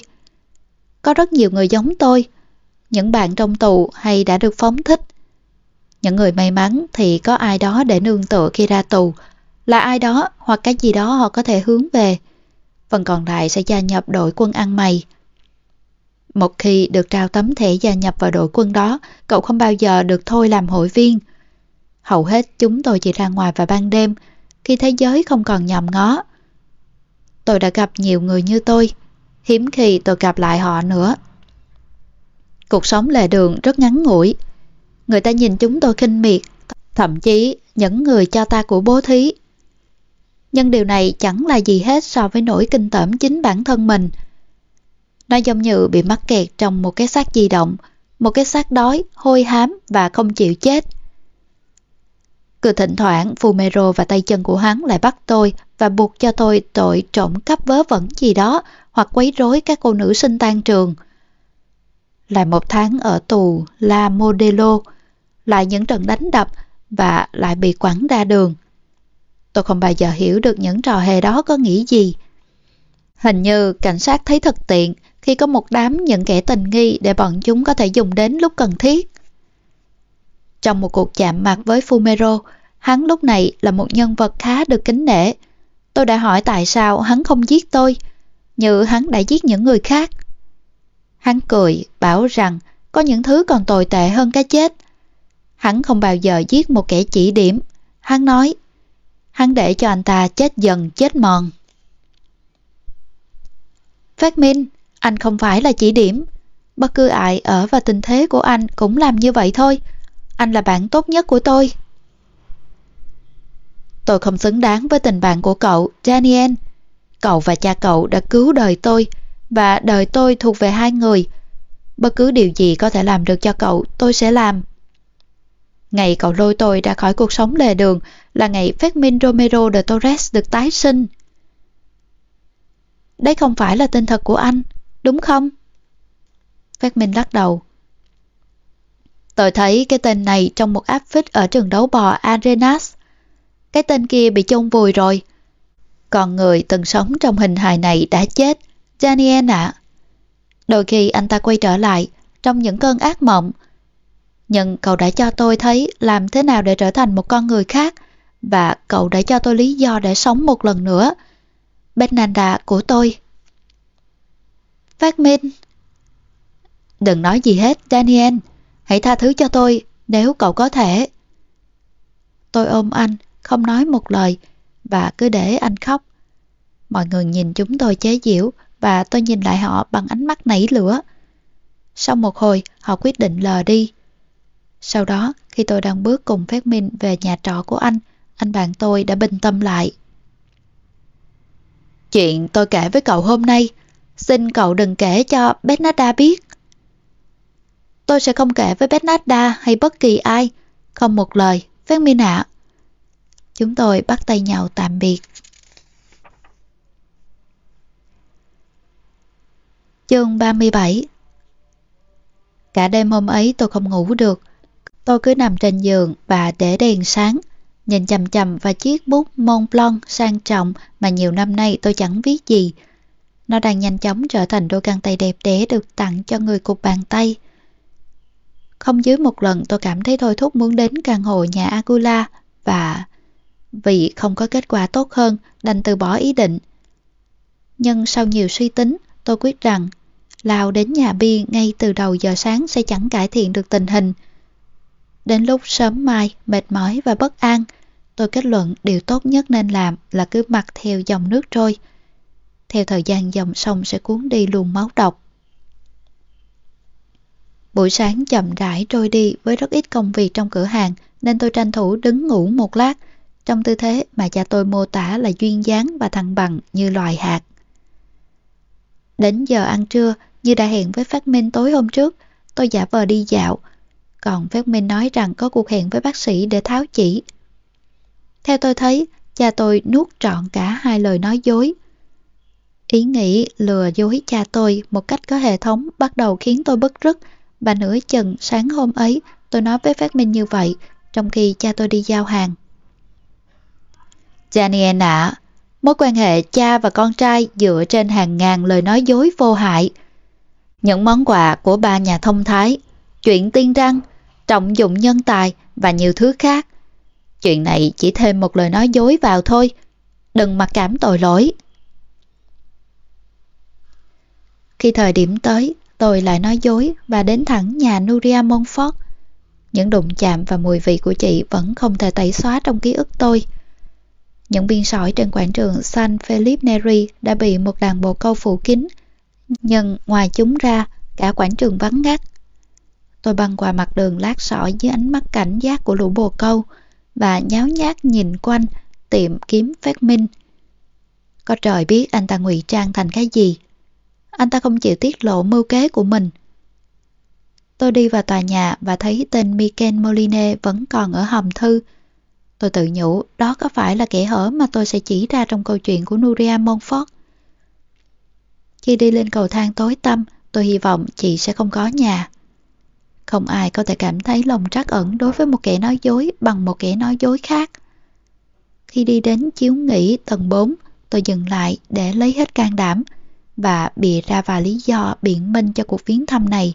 Có rất nhiều người giống tôi, những bạn trong tù hay đã được phóng thích. Những người may mắn thì có ai đó để nương tựa khi ra tù, là ai đó hoặc cái gì đó họ có thể hướng về. Phần còn lại sẽ gia nhập đội quân ăn mày. Một khi được trao tấm thẻ gia nhập vào đội quân đó, cậu không bao giờ được thôi làm hội viên. Hầu hết chúng tôi chỉ ra ngoài vào ban đêm, khi thế giới không còn nhòm ngó. Tôi đã gặp nhiều người như tôi, hiếm khi tôi gặp lại họ nữa. Cuộc sống lề đường rất ngắn ngủi. Người ta nhìn chúng tôi khinh miệt, thậm chí những người cho ta của bố thí. Nhưng điều này chẳng là gì hết so với nỗi kinh tởm chính bản thân mình. Nó giống như bị mắc kẹt trong một cái xác di động, một cái xác đói, hôi hám và không chịu chết. Cứ thỉnh thoảng Fumero và tay chân của hắn lại bắt tôi và buộc cho tôi tội trộm cắp vớ vẩn gì đó hoặc quấy rối các cô nữ sinh tan trường. Lại một tháng ở tù La Modelo, lại những trận đánh đập và lại bị quẳng ra đường. Tôi không bao giờ hiểu được những trò hề đó có nghĩ gì. Hình như cảnh sát thấy thật tiện khi có một đám những kẻ tình nghi để bọn chúng có thể dùng đến lúc cần thiết. Trong một cuộc chạm mặt với Fumero, hắn lúc này là một nhân vật khá được kính nể. Tôi đã hỏi tại sao hắn không giết tôi, như hắn đã giết những người khác. Hắn cười, bảo rằng có những thứ còn tồi tệ hơn cái chết. Hắn không bao giờ giết một kẻ chỉ điểm. Hắn nói, hắn để cho anh ta chết dần chết mòn. Phát Minh, anh không phải là chỉ điểm. Bất cứ ai ở và tình thế của anh cũng làm như vậy thôi. Anh là bạn tốt nhất của tôi. Tôi không xứng đáng với tình bạn của cậu, Daniel. Cậu và cha cậu đã cứu đời tôi, và đời tôi thuộc về hai người. Bất cứ điều gì có thể làm được cho cậu, tôi sẽ làm. Ngày cậu lôi tôi ra khỏi cuộc sống lề đường là ngày Fermin Romero de Torres được tái sinh. Đấy không phải là tên thật của anh, đúng không? Fermin lắc đầu. Tôi thấy cái tên này trong một áp phích ở trường đấu bò Arenas. Cái tên kia bị chôn vùi rồi. Còn người từng sống trong hình hài này đã chết. Daniel ạ. Đôi khi anh ta quay trở lại trong những cơn ác mộng. Nhưng cậu đã cho tôi thấy làm thế nào để trở thành một con người khác và cậu đã cho tôi lý do để sống một lần nữa. Bernanda của tôi. Phát Minh Đừng nói gì hết, Daniel. Hãy tha thứ cho tôi nếu cậu có thể. Tôi ôm anh, không nói một lời và cứ để anh khóc. Mọi người nhìn chúng tôi chế giễu và tôi nhìn lại họ bằng ánh mắt nảy lửa. Sau một hồi, họ quyết định lờ đi. Sau đó, khi tôi đang bước cùng Phát Minh về nhà trọ của anh, anh bạn tôi đã bình tâm lại. Chuyện tôi kể với cậu hôm nay, xin cậu đừng kể cho Bernada biết. Tôi sẽ không kể với Bernarda hay bất kỳ ai, không một lời, Phát Minh ạ. Chúng tôi bắt tay nhau tạm biệt. Chương 37 Cả đêm hôm ấy tôi không ngủ được. Tôi cứ nằm trên giường và để đèn sáng, nhìn chầm chầm vào chiếc bút Mont Blanc sang trọng mà nhiều năm nay tôi chẳng viết gì. Nó đang nhanh chóng trở thành đôi găng tay đẹp đẽ được tặng cho người cục bàn tay. Không dưới một lần tôi cảm thấy thôi thúc muốn đến căn hộ nhà Agula và vì không có kết quả tốt hơn đành từ bỏ ý định. Nhưng sau nhiều suy tính, tôi quyết rằng lao đến nhà Bi ngay từ đầu giờ sáng sẽ chẳng cải thiện được tình hình. Đến lúc sớm mai, mệt mỏi và bất an, tôi kết luận điều tốt nhất nên làm là cứ mặc theo dòng nước trôi. Theo thời gian dòng sông sẽ cuốn đi luồng máu độc. Buổi sáng chậm rãi trôi đi với rất ít công việc trong cửa hàng nên tôi tranh thủ đứng ngủ một lát trong tư thế mà cha tôi mô tả là duyên dáng và thăng bằng như loài hạt. Đến giờ ăn trưa, như đã hẹn với Phát Minh tối hôm trước, tôi giả vờ đi dạo, còn Phát Minh nói rằng có cuộc hẹn với bác sĩ để tháo chỉ. Theo tôi thấy, cha tôi nuốt trọn cả hai lời nói dối. Ý nghĩ lừa dối cha tôi một cách có hệ thống bắt đầu khiến tôi bức rứt và nửa chừng sáng hôm ấy tôi nói với Phát Minh như vậy trong khi cha tôi đi giao hàng. Daniel ạ, mối quan hệ cha và con trai dựa trên hàng ngàn lời nói dối vô hại. Những món quà của ba nhà thông thái, chuyện tiên răng, trọng dụng nhân tài và nhiều thứ khác. Chuyện này chỉ thêm một lời nói dối vào thôi, đừng mặc cảm tội lỗi. Khi thời điểm tới, tôi lại nói dối và đến thẳng nhà Nuria Montfort. Những đụng chạm và mùi vị của chị vẫn không thể tẩy xóa trong ký ức tôi. Những viên sỏi trên quảng trường San Felipe Neri đã bị một đàn bồ câu phủ kín, nhưng ngoài chúng ra, cả quảng trường vắng ngắt. Tôi băng qua mặt đường lát sỏi dưới ánh mắt cảnh giác của lũ bồ câu và nháo nhác nhìn quanh tiệm kiếm phát minh. Có trời biết anh ta ngụy trang thành cái gì. Anh ta không chịu tiết lộ mưu kế của mình. Tôi đi vào tòa nhà và thấy tên Mikel Moline vẫn còn ở hòm thư. Tôi tự nhủ đó có phải là kẻ hở mà tôi sẽ chỉ ra trong câu chuyện của Nuria Monfort. Khi đi lên cầu thang tối tăm, tôi hy vọng chị sẽ không có nhà. Không ai có thể cảm thấy lòng trắc ẩn đối với một kẻ nói dối bằng một kẻ nói dối khác. Khi đi đến chiếu nghỉ tầng 4, tôi dừng lại để lấy hết can đảm và bịa ra vài lý do biện minh cho cuộc viếng thăm này.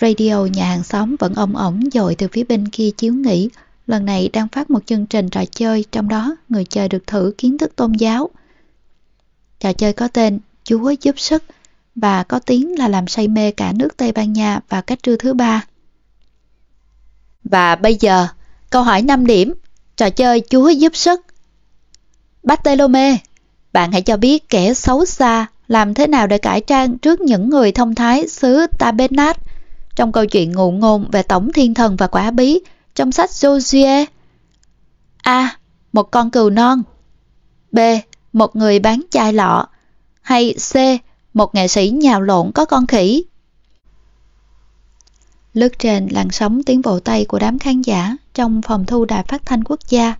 Radio nhà hàng xóm vẫn ong ổng dội từ phía bên kia chiếu nghỉ, lần này đang phát một chương trình trò chơi, trong đó người chơi được thử kiến thức tôn giáo. Trò chơi có tên Chúa giúp sức và có tiếng là làm say mê cả nước Tây Ban Nha vào cách trưa thứ ba. Và bây giờ, câu hỏi 5 điểm, trò chơi Chúa giúp sức. Bartolome, bạn hãy cho biết kẻ xấu xa làm thế nào để cải trang trước những người thông thái xứ Tabenat trong câu chuyện ngụ ngôn về tổng thiên thần và quả bí, trong sách Josué. A. Một con cừu non. B. Một người bán chai lọ. Hay C một nghệ sĩ nhào lộn có con khỉ. Lướt trên làn sóng tiếng vỗ tay của đám khán giả trong phòng thu đài phát thanh quốc gia.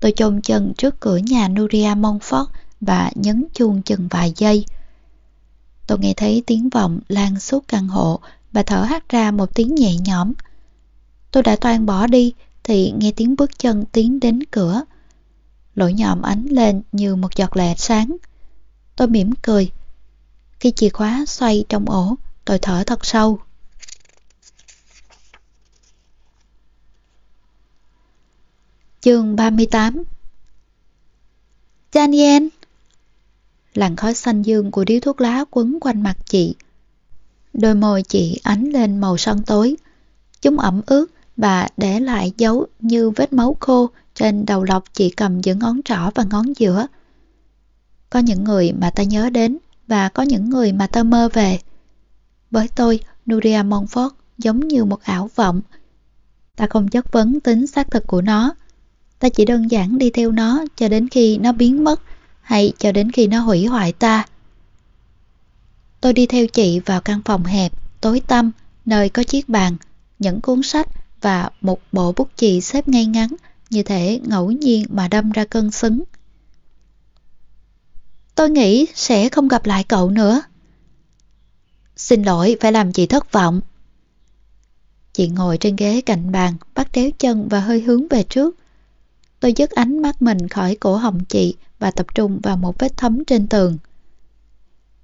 Tôi chôn chân trước cửa nhà Nuria Montfort và nhấn chuông chừng vài giây. Tôi nghe thấy tiếng vọng lan suốt căn hộ và thở hắt ra một tiếng nhẹ nhõm. Tôi đã toan bỏ đi thì nghe tiếng bước chân tiến đến cửa. Lỗ nhòm ánh lên như một giọt lệ sáng. Tôi mỉm cười khi chìa khóa xoay trong ổ, tôi thở thật sâu. Chương 38 Daniel Làn khói xanh dương của điếu thuốc lá quấn quanh mặt chị. Đôi môi chị ánh lên màu son tối. Chúng ẩm ướt và để lại dấu như vết máu khô trên đầu lọc chị cầm giữa ngón trỏ và ngón giữa. Có những người mà ta nhớ đến và có những người mà ta mơ về. Với tôi, Nuria Montfort giống như một ảo vọng. Ta không chất vấn tính xác thực của nó. Ta chỉ đơn giản đi theo nó cho đến khi nó biến mất hay cho đến khi nó hủy hoại ta. Tôi đi theo chị vào căn phòng hẹp, tối tăm, nơi có chiếc bàn, những cuốn sách và một bộ bút chì xếp ngay ngắn như thể ngẫu nhiên mà đâm ra cân xứng. Tôi nghĩ sẽ không gặp lại cậu nữa. Xin lỗi phải làm chị thất vọng. Chị ngồi trên ghế cạnh bàn, bắt kéo chân và hơi hướng về trước. Tôi dứt ánh mắt mình khỏi cổ họng chị và tập trung vào một vết thấm trên tường.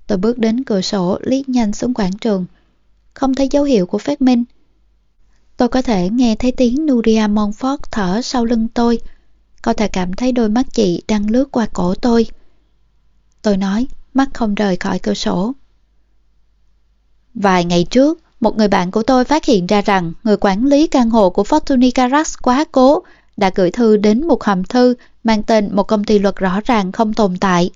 Tôi bước đến cửa sổ liếc nhanh xuống quảng trường. Không thấy dấu hiệu của phát minh. Tôi có thể nghe thấy tiếng Nuria Monfort thở sau lưng tôi. Có thể cảm thấy đôi mắt chị đang lướt qua cổ tôi. Tôi nói, mắt không rời khỏi cửa sổ. Vài ngày trước, một người bạn của tôi phát hiện ra rằng người quản lý căn hộ của Fortuny Carax quá cố đã gửi thư đến một hòm thư mang tên một công ty luật rõ ràng không tồn tại.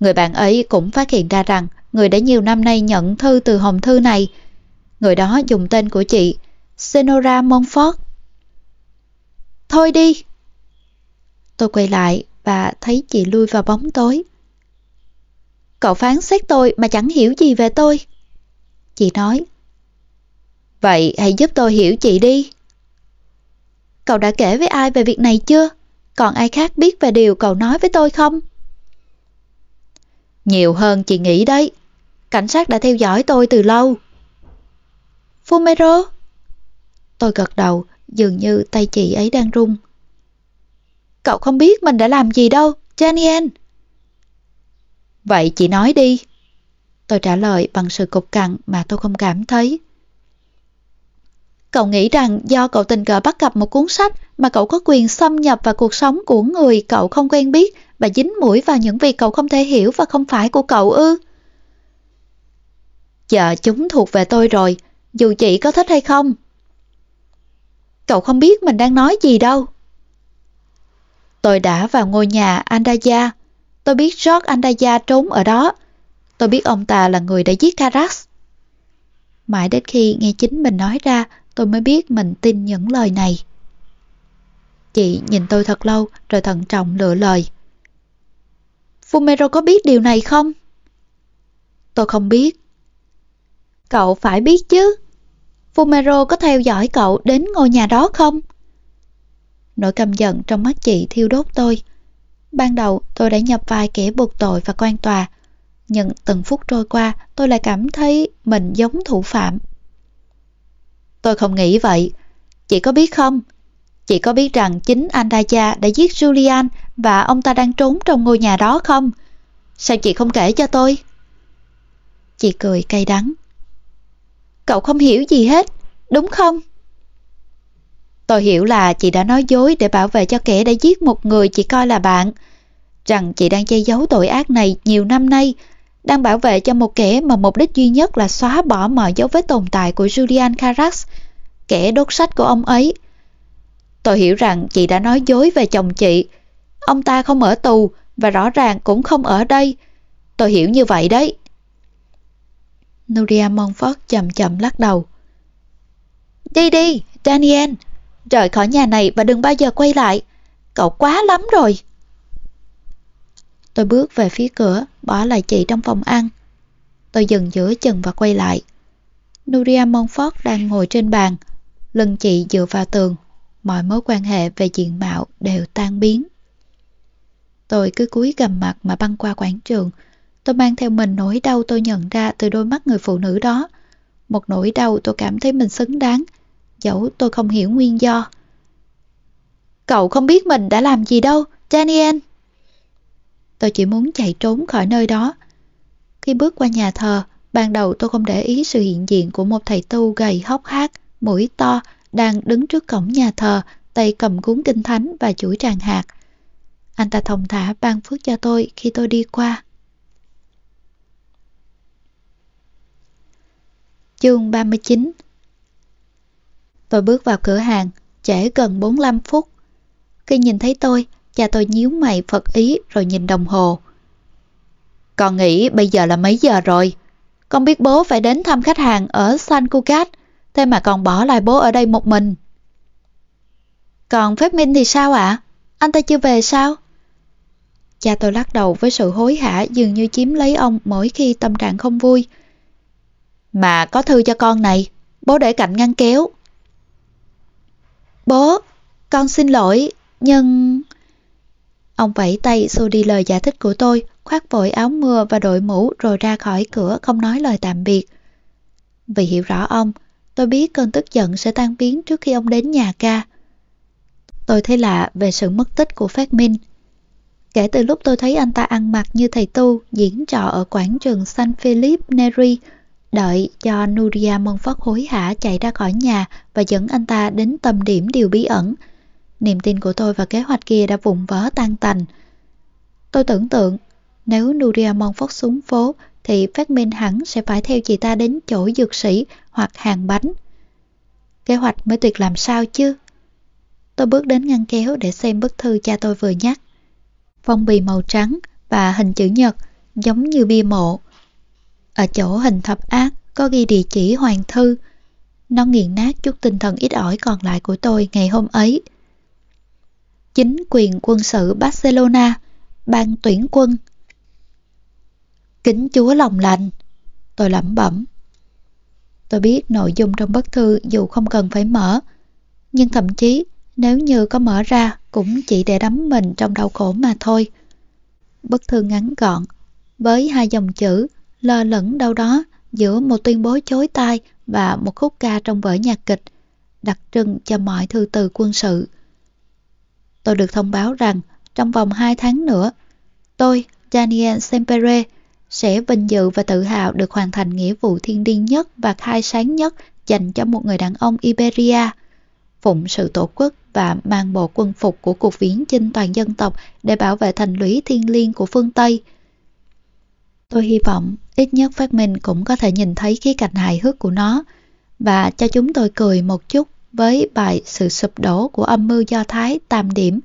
Người bạn ấy cũng phát hiện ra rằng người đã nhiều năm nay nhận thư từ hòm thư này. Người đó dùng tên của chị, Senora Monfort. Thôi đi! Tôi quay lại và thấy chị lui vào bóng tối. Cậu phán xét tôi mà chẳng hiểu gì về tôi. Chị nói. Vậy hãy giúp tôi hiểu chị đi. Cậu đã kể với ai về việc này chưa? Còn ai khác biết về điều cậu nói với tôi không? Nhiều hơn chị nghĩ đấy. Cảnh sát đã theo dõi tôi từ lâu. Fumero? Tôi gật đầu, dường như tay chị ấy đang run. Cậu không biết mình đã làm gì đâu, Janien. Vậy chị nói đi. Tôi trả lời bằng sự cục cằn mà tôi không cảm thấy. Cậu nghĩ rằng do cậu tình cờ bắt gặp một cuốn sách mà cậu có quyền xâm nhập vào cuộc sống của người cậu không quen biết và dính mũi vào những việc cậu không thể hiểu và không phải của cậu ư? Giờ chúng thuộc về tôi rồi, dù chị có thích hay không. Cậu không biết mình đang nói gì đâu. Tôi đã vào ngôi nhà Andaya. Tôi biết George Andaya trốn ở đó. Tôi biết ông ta là người đã giết Karas. Mãi đến khi nghe chính mình nói ra, tôi mới biết mình tin những lời này. Chị nhìn tôi thật lâu, rồi thận trọng lựa lời. Fumero có biết điều này không? Tôi không biết. Cậu phải biết chứ. Fumero có theo dõi cậu đến ngôi nhà đó không? Nỗi căm giận trong mắt chị thiêu đốt tôi. Ban đầu tôi đã nhập vai kẻ buộc tội và quan tòa. Nhưng từng phút trôi qua tôi lại cảm thấy mình giống thủ phạm. Tôi không nghĩ vậy. Chị có biết không? Chị có biết rằng chính Andaya đã giết Julian và ông ta đang trốn trong ngôi nhà đó không? Sao chị không kể cho tôi? Chị cười cay đắng. Cậu không hiểu gì hết, đúng không? Tôi hiểu là chị đã nói dối để bảo vệ cho kẻ đã giết một người chị coi là bạn. Rằng chị đang che giấu tội ác này nhiều năm nay, đang bảo vệ cho một kẻ mà mục đích duy nhất là xóa bỏ mọi dấu vết tồn tại của Julian Carax, kẻ đốt sách của ông ấy. Tôi hiểu rằng chị đã nói dối về chồng chị. Ông ta không ở tù và rõ ràng cũng không ở đây. Tôi hiểu như vậy đấy. Nuria Monfort chậm chậm lắc đầu. Đi đi, Daniel, rời khỏi nhà này và đừng bao giờ quay lại. Cậu quá lắm rồi. Tôi bước về phía cửa, bỏ lại chị trong phòng ăn. Tôi dừng giữa chừng và quay lại. Nuria Monfort đang ngồi trên bàn, lưng chị dựa vào tường. Mọi mối quan hệ về diện mạo đều tan biến. Tôi cứ cúi gầm mặt mà băng qua quảng trường. Tôi mang theo mình nỗi đau tôi nhận ra từ đôi mắt người phụ nữ đó. Một nỗi đau tôi cảm thấy mình xứng đáng, dẫu tôi không hiểu nguyên do. Cậu không biết mình đã làm gì đâu, Daniel. Tôi chỉ muốn chạy trốn khỏi nơi đó. Khi bước qua nhà thờ, ban đầu tôi không để ý sự hiện diện của một thầy tu gầy hốc hác, mũi to, đang đứng trước cổng nhà thờ, tay cầm cuốn kinh thánh và chuỗi tràng hạt. Anh ta thông thả ban phước cho tôi khi tôi đi qua. Chương 39 Tôi bước vào cửa hàng, trễ gần 45 phút. Khi nhìn thấy tôi, cha tôi nhíu mày phật ý rồi nhìn đồng hồ. Con nghĩ bây giờ là mấy giờ rồi? Con biết bố phải đến thăm khách hàng ở San Cucat thế mà còn bỏ lại bố ở đây một mình. Còn phép minh thì sao ạ? Anh ta chưa về sao? Cha tôi lắc đầu với sự hối hả dường như chiếm lấy ông mỗi khi tâm trạng không vui. Mà có thư cho con này, bố để cạnh ngăn kéo. Bố, con xin lỗi, nhưng... Ông vẫy tay xua đi lời giải thích của tôi, khoác vội áo mưa và đội mũ rồi ra khỏi cửa không nói lời tạm biệt. Vì hiểu rõ ông, tôi biết cơn tức giận sẽ tan biến trước khi ông đến nhà ca. Tôi thấy lạ về sự mất tích của Phát Minh. Kể từ lúc tôi thấy anh ta ăn mặc như thầy tu diễn trò ở quảng trường San Felipe Neri, đợi cho Nuria Monfort hối hả chạy ra khỏi nhà và dẫn anh ta đến tâm điểm điều bí ẩn. Niềm tin của tôi và kế hoạch kia đã vụn vỡ tan tành. Tôi tưởng tượng, nếu Nuria Monfort xuống phố thì phát minh hẳn sẽ phải theo chị ta đến chỗ dược sĩ hoặc hàng bánh. Kế hoạch mới tuyệt làm sao chứ? Tôi bước đến ngăn kéo để xem bức thư cha tôi vừa nhắc. Phong bì màu trắng và hình chữ nhật giống như bia mộ. Ở chỗ hình thập ác có ghi địa chỉ hoàng thư. Nó nghiền nát chút tinh thần ít ỏi còn lại của tôi ngày hôm ấy. Chính quyền quân sự Barcelona, ban tuyển quân. Kính chúa lòng lành, tôi lẩm bẩm. Tôi biết nội dung trong bức thư dù không cần phải mở, nhưng thậm chí nếu như có mở ra cũng chỉ để đắm mình trong đau khổ mà thôi. Bức thư ngắn gọn, với hai dòng chữ lơ lửng đâu đó giữa một tuyên bố chối tai và một khúc ca trong vở nhạc kịch, đặc trưng cho mọi thư từ quân sự. Tôi được thông báo rằng trong vòng 2 tháng nữa, tôi, Daniel Sempere, sẽ vinh dự và tự hào được hoàn thành nghĩa vụ thiên liêng nhất và khai sáng nhất dành cho một người đàn ông Iberia, phụng sự tổ quốc và mang bộ quân phục của cuộc viễn chinh toàn dân tộc để bảo vệ thành lũy thiên liêng của phương Tây. Tôi hy vọng ít nhất phát minh cũng có thể nhìn thấy khía cạnh hài hước của nó và cho chúng tôi cười một chút với bài Sự sụp đổ của âm mưu Do Thái tam điểm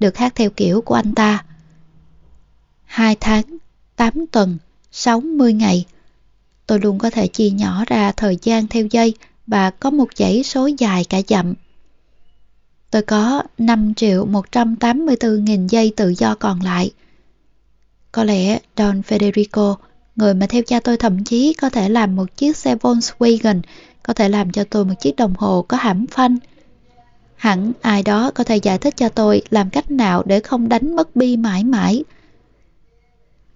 được hát theo kiểu của anh ta. Hai tháng, tám tuần, sáu mươi ngày. Tôi luôn có thể chia nhỏ ra thời gian theo giây và có một dãy số dài cả dặm. Tôi có 5 triệu 184 nghìn giây tự do còn lại. Có lẽ Don Federico, người mà theo cha tôi thậm chí có thể làm một chiếc xe Volkswagen, có thể làm cho tôi một chiếc đồng hồ có hãm phanh. Hẳn ai đó có thể giải thích cho tôi làm cách nào để không đánh mất bi mãi mãi.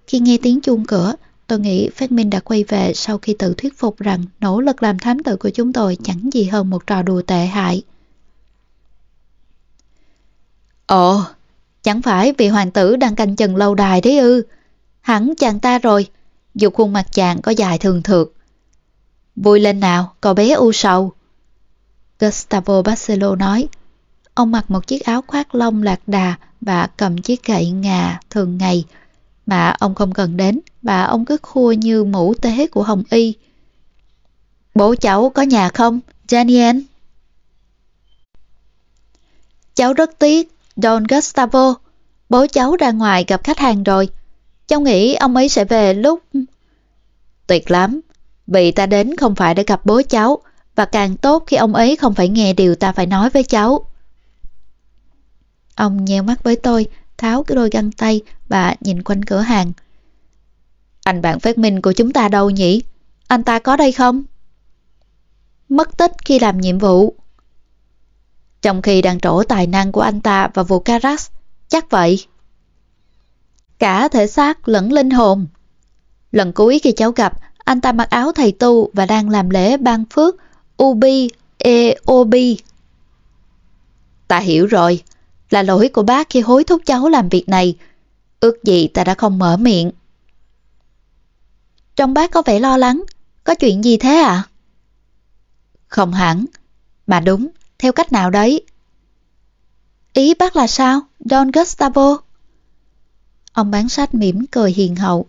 Khi nghe tiếng chuông cửa, tôi nghĩ phát minh đã quay về sau khi tự thuyết phục rằng nỗ lực làm thám tử của chúng tôi chẳng gì hơn một trò đùa tệ hại. Ồ, chẳng phải vì hoàng tử đang canh chừng lâu đài đấy ư. Hẳn chàng ta rồi, dù khuôn mặt chàng có dài thường thượt. Vui lên nào, cậu bé u sầu. Gustavo Barcelo nói. Ông mặc một chiếc áo khoác lông lạc đà và cầm chiếc gậy ngà thường ngày mà ông không cần đến và ông cứ khua như mũ tế của Hồng Y. Bố cháu có nhà không, Daniel? Cháu rất tiếc, Don Gustavo. Bố cháu ra ngoài gặp khách hàng rồi. Cháu nghĩ ông ấy sẽ về lúc... Tuyệt lắm, vì ta đến không phải để gặp bố cháu, và càng tốt khi ông ấy không phải nghe điều ta phải nói với cháu. Ông nheo mắt với tôi, tháo cái đôi găng tay và nhìn quanh cửa hàng. Anh bạn phát minh của chúng ta đâu nhỉ? Anh ta có đây không? Mất tích khi làm nhiệm vụ. Trong khi đang trổ tài năng của anh ta và vụ Carax, chắc vậy. Cả thể xác lẫn linh hồn. Lần cuối khi cháu gặp, anh ta mặc áo thầy tu và đang làm lễ ban phước Ubi e Ta hiểu rồi, là lỗi của bác khi hối thúc cháu làm việc này. Ước gì ta đã không mở miệng. Trong bác có vẻ lo lắng, có chuyện gì thế ạ? À? Không hẳn, mà đúng, theo cách nào đấy. Ý bác là sao, Don Gustavo? Ông bán sách mỉm cười hiền hậu.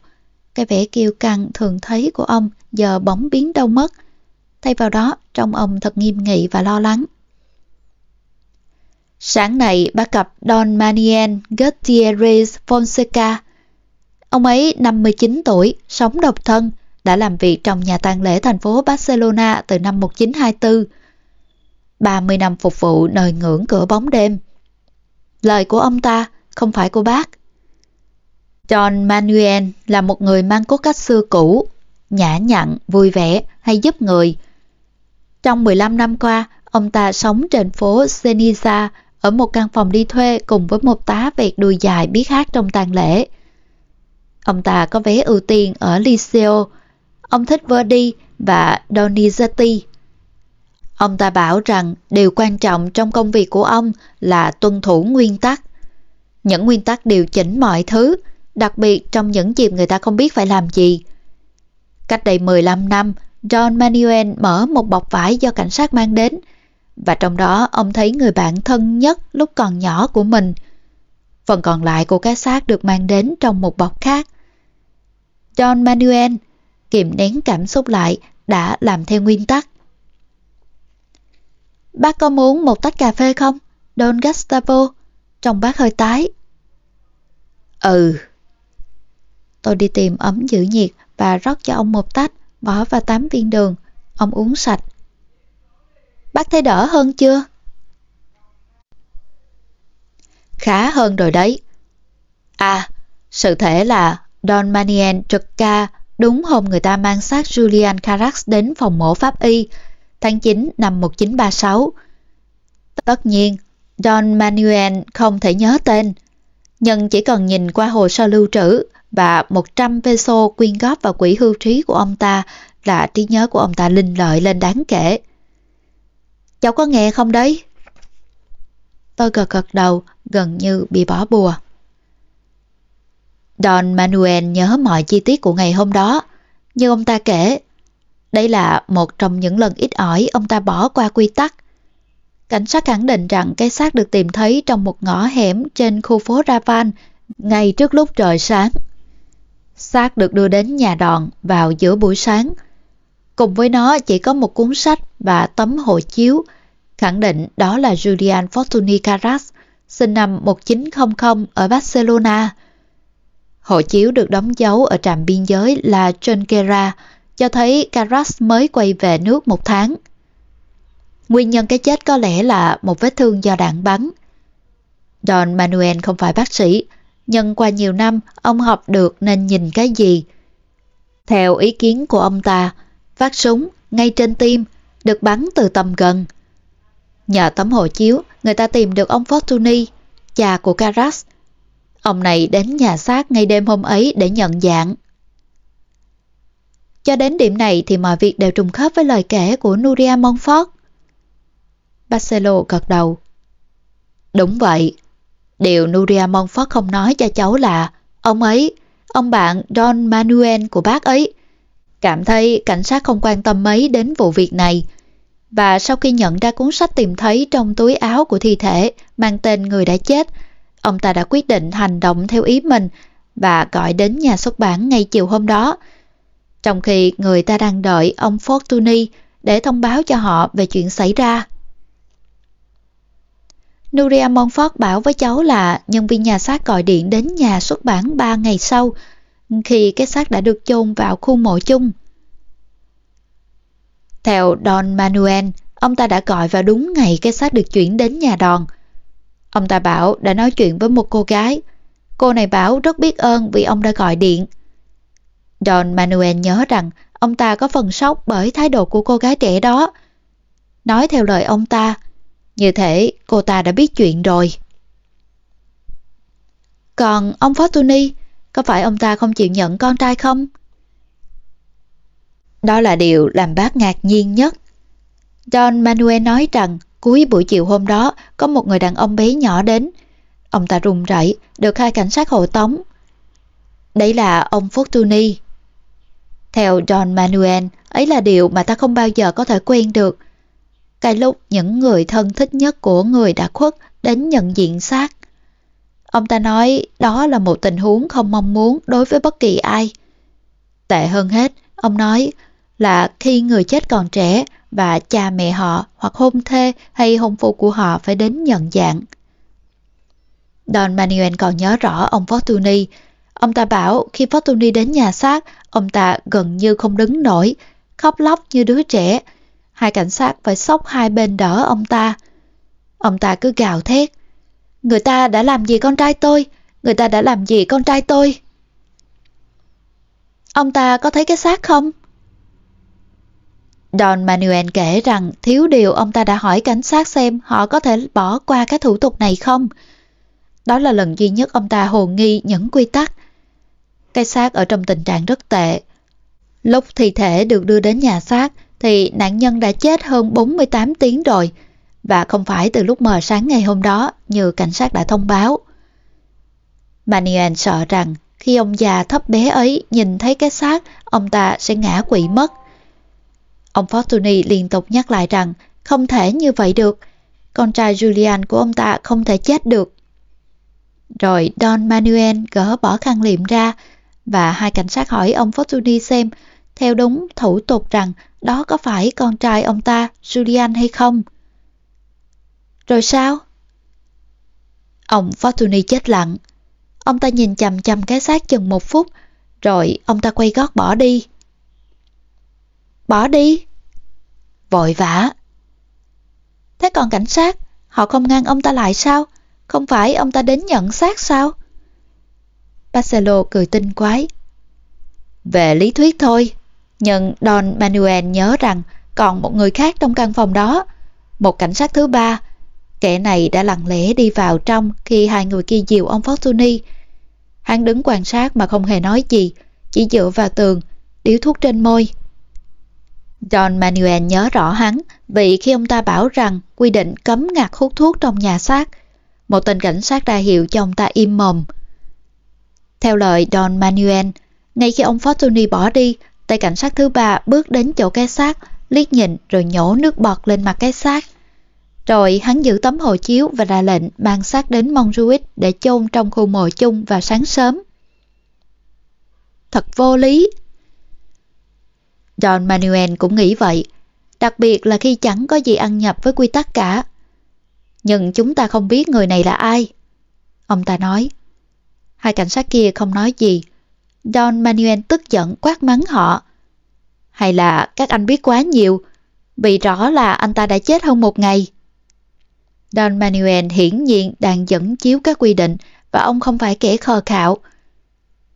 Cái vẻ kiêu căng thường thấy của ông giờ bỗng biến đâu mất. Thay vào đó, trông ông thật nghiêm nghị và lo lắng. Sáng nay bác cặp Don Manuel Gutierrez Fonseca. Ông ấy 59 tuổi, sống độc thân, đã làm việc trong nhà tang lễ thành phố Barcelona từ năm 1924. 30 năm phục vụ nơi ngưỡng cửa bóng đêm. Lời của ông ta không phải của bác. John Manuel là một người mang cốt cách xưa cũ, nhã nhặn, vui vẻ hay giúp người. Trong 15 năm qua, ông ta sống trên phố Seniza ở một căn phòng đi thuê cùng với một tá vẹt đùi dài biết hát trong tang lễ. Ông ta có vé ưu tiên ở Liceo. Ông thích Verdi và Donizetti. Ông ta bảo rằng điều quan trọng trong công việc của ông là tuân thủ nguyên tắc. Những nguyên tắc điều chỉnh mọi thứ, đặc biệt trong những dịp người ta không biết phải làm gì. Cách đây 15 năm, John Manuel mở một bọc vải do cảnh sát mang đến, và trong đó ông thấy người bạn thân nhất lúc còn nhỏ của mình. Phần còn lại của cái xác được mang đến trong một bọc khác. John Manuel kiềm nén cảm xúc lại đã làm theo nguyên tắc. Bác có muốn một tách cà phê không? Don Gustavo, trông bác hơi tái. Ừ. Tôi đi tìm ấm giữ nhiệt và rót cho ông một tách, bỏ vào 8 viên đường. Ông uống sạch. Bác thấy đỡ hơn chưa? Khá hơn rồi đấy. À, sự thể là Don Manien trực ca đúng hôm người ta mang xác Julian Carax đến phòng mổ pháp y tháng 9 năm 1936. Tất nhiên, Don Manuel không thể nhớ tên, nhưng chỉ cần nhìn qua hồ sơ lưu trữ và 100 peso quyên góp vào quỹ hưu trí của ông ta là trí nhớ của ông ta linh lợi lên đáng kể. Cháu có nghe không đấy? Tôi gật gật đầu, gần như bị bỏ bùa. Don Manuel nhớ mọi chi tiết của ngày hôm đó, như ông ta kể. Đây là một trong những lần ít ỏi ông ta bỏ qua quy tắc. Cảnh sát khẳng định rằng cái xác được tìm thấy trong một ngõ hẻm trên khu phố Ravan ngay trước lúc trời sáng. Xác được đưa đến nhà đòn vào giữa buổi sáng. Cùng với nó chỉ có một cuốn sách và tấm hộ chiếu, khẳng định đó là Julian Fortuny Carras, sinh năm 1900 ở Barcelona. Hộ chiếu được đóng dấu ở trạm biên giới là Junquera, cho thấy Carras mới quay về nước một tháng. Nguyên nhân cái chết có lẽ là một vết thương do đạn bắn. Don Manuel không phải bác sĩ, nhưng qua nhiều năm ông học được nên nhìn cái gì. Theo ý kiến của ông ta, phát súng ngay trên tim được bắn từ tầm gần. Nhờ tấm hộ chiếu, người ta tìm được ông Fortuny, cha của Caras Ông này đến nhà xác ngay đêm hôm ấy để nhận dạng. Cho đến điểm này thì mọi việc đều trùng khớp với lời kể của Nuria Monfort Barcelo gật đầu. Đúng vậy. Điều Nuria Monfort không nói cho cháu là ông ấy, ông bạn Don Manuel của bác ấy, cảm thấy cảnh sát không quan tâm mấy đến vụ việc này. Và sau khi nhận ra cuốn sách tìm thấy trong túi áo của thi thể mang tên người đã chết, ông ta đã quyết định hành động theo ý mình và gọi đến nhà xuất bản ngay chiều hôm đó. Trong khi người ta đang đợi ông Fortuny để thông báo cho họ về chuyện xảy ra. Nuria Monfort bảo với cháu là nhân viên nhà xác gọi điện đến nhà xuất bản 3 ngày sau, khi cái xác đã được chôn vào khu mộ chung. Theo Don Manuel, ông ta đã gọi vào đúng ngày cái xác được chuyển đến nhà đòn. Ông ta bảo đã nói chuyện với một cô gái. Cô này bảo rất biết ơn vì ông đã gọi điện. Don Manuel nhớ rằng ông ta có phần sốc bởi thái độ của cô gái trẻ đó. Nói theo lời ông ta, như thể cô ta đã biết chuyện rồi. Còn ông Fortuny, có phải ông ta không chịu nhận con trai không? Đó là điều làm bác ngạc nhiên nhất. Don Manuel nói rằng cuối buổi chiều hôm đó có một người đàn ông bé nhỏ đến. Ông ta run rẩy được hai cảnh sát hộ tống. Đấy là ông Fortuny. Theo Don Manuel, ấy là điều mà ta không bao giờ có thể quên được. Cái lúc những người thân thích nhất của người đã khuất đến nhận diện xác. Ông ta nói đó là một tình huống không mong muốn đối với bất kỳ ai. Tệ hơn hết, ông nói là khi người chết còn trẻ và cha mẹ họ hoặc hôn thê hay hôn phu của họ phải đến nhận dạng. Don Manuel còn nhớ rõ ông Fortuny. Ông ta bảo khi Fortuny đến nhà xác, ông ta gần như không đứng nổi, khóc lóc như đứa trẻ. Hai cảnh sát phải sóc hai bên đỡ ông ta. Ông ta cứ gào thét. Người ta đã làm gì con trai tôi? Người ta đã làm gì con trai tôi? Ông ta có thấy cái xác không? Don Manuel kể rằng thiếu điều ông ta đã hỏi cảnh sát xem họ có thể bỏ qua cái thủ tục này không. Đó là lần duy nhất ông ta hồ nghi những quy tắc. Cái xác ở trong tình trạng rất tệ. Lúc thi thể được đưa đến nhà xác thì nạn nhân đã chết hơn 48 tiếng rồi và không phải từ lúc mờ sáng ngày hôm đó như cảnh sát đã thông báo. Manuel sợ rằng khi ông già thấp bé ấy nhìn thấy cái xác, ông ta sẽ ngã quỵ mất. Ông Fortuny liên tục nhắc lại rằng không thể như vậy được, con trai Julian của ông ta không thể chết được. Rồi Don Manuel gỡ bỏ khăn liệm ra và hai cảnh sát hỏi ông Fortuny xem theo đúng thủ tục rằng đó có phải con trai ông ta Julian hay không. Rồi sao? Ông Fortuny chết lặng. Ông ta nhìn chầm chầm cái xác chừng một phút, rồi ông ta quay gót bỏ đi. Bỏ đi? Vội vã. Thế còn cảnh sát, họ không ngăn ông ta lại sao? Không phải ông ta đến nhận xác sao? Barcelo cười tinh quái. Về lý thuyết thôi, nhưng Don Manuel nhớ rằng còn một người khác trong căn phòng đó, một cảnh sát thứ ba. Kẻ này đã lặng lẽ đi vào trong khi hai người kia dìu ông Fortuny. Hắn đứng quan sát mà không hề nói gì, chỉ dựa vào tường, điếu thuốc trên môi. Don Manuel nhớ rõ hắn vì khi ông ta bảo rằng quy định cấm ngạt hút thuốc trong nhà xác, một tên cảnh sát ra hiệu cho ông ta im mồm. Theo lời Don Manuel, ngay khi ông Fortuny bỏ đi, tay cảnh sát thứ ba bước đến chỗ cái xác, liếc nhìn rồi nhổ nước bọt lên mặt cái xác. Rồi hắn giữ tấm hồ chiếu và ra lệnh mang xác đến Montjuic để chôn trong khu mộ chung vào sáng sớm. thật vô lý. Don Manuel cũng nghĩ vậy, đặc biệt là khi chẳng có gì ăn nhập với quy tắc cả. Nhưng chúng ta không biết người này là ai. Ông ta nói. Hai cảnh sát kia không nói gì. Don Manuel tức giận quát mắng họ. Hay là các anh biết quá nhiều, vì rõ là anh ta đã chết hơn một ngày. Don Manuel hiển nhiên đang dẫn chiếu các quy định và ông không phải kẻ khờ khạo.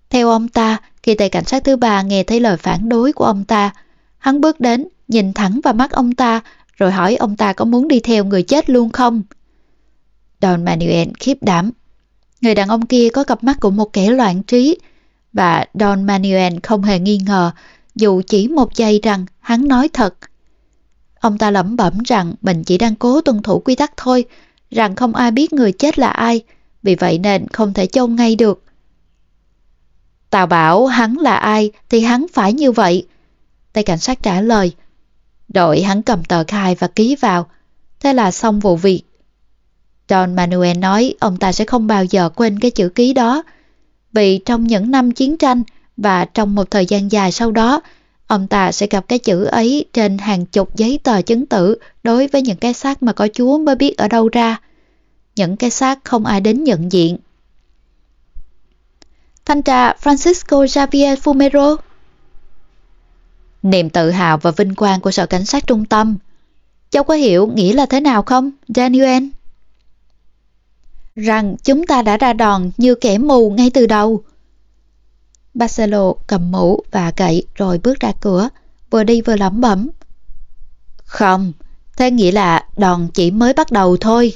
Theo ông ta, khi tay cảnh sát thứ ba nghe thấy lời phản đối của ông ta, hắn bước đến, nhìn thẳng vào mắt ông ta, rồi hỏi ông ta có muốn đi theo người chết luôn không? Don Manuel khiếp đảm. Người đàn ông kia có cặp mắt của một kẻ loạn trí, và Don Manuel không hề nghi ngờ, dù chỉ một giây rằng hắn nói thật. Ông ta lẩm bẩm rằng mình chỉ đang cố tuân thủ quy tắc thôi, rằng không ai biết người chết là ai, vì vậy nên không thể chôn ngay được. Tào bảo hắn là ai thì hắn phải như vậy. Tay cảnh sát trả lời. Đội hắn cầm tờ khai và ký vào. Thế là xong vụ việc. Don Manuel nói ông ta sẽ không bao giờ quên cái chữ ký đó. Vì trong những năm chiến tranh và trong một thời gian dài sau đó, ông ta sẽ gặp cái chữ ấy trên hàng chục giấy tờ chứng tử đối với những cái xác mà có chúa mới biết ở đâu ra. Những cái xác không ai đến nhận diện. Thanh tra Francisco Javier Fumero Niềm tự hào và vinh quang của sở cảnh sát trung tâm. Cháu có hiểu nghĩa là thế nào không, Daniel? Rằng chúng ta đã ra đòn như kẻ mù ngay từ đầu. Barcelo cầm mũ và gậy rồi bước ra cửa, vừa đi vừa lẩm bẩm. Không, thế nghĩa là đòn chỉ mới bắt đầu thôi.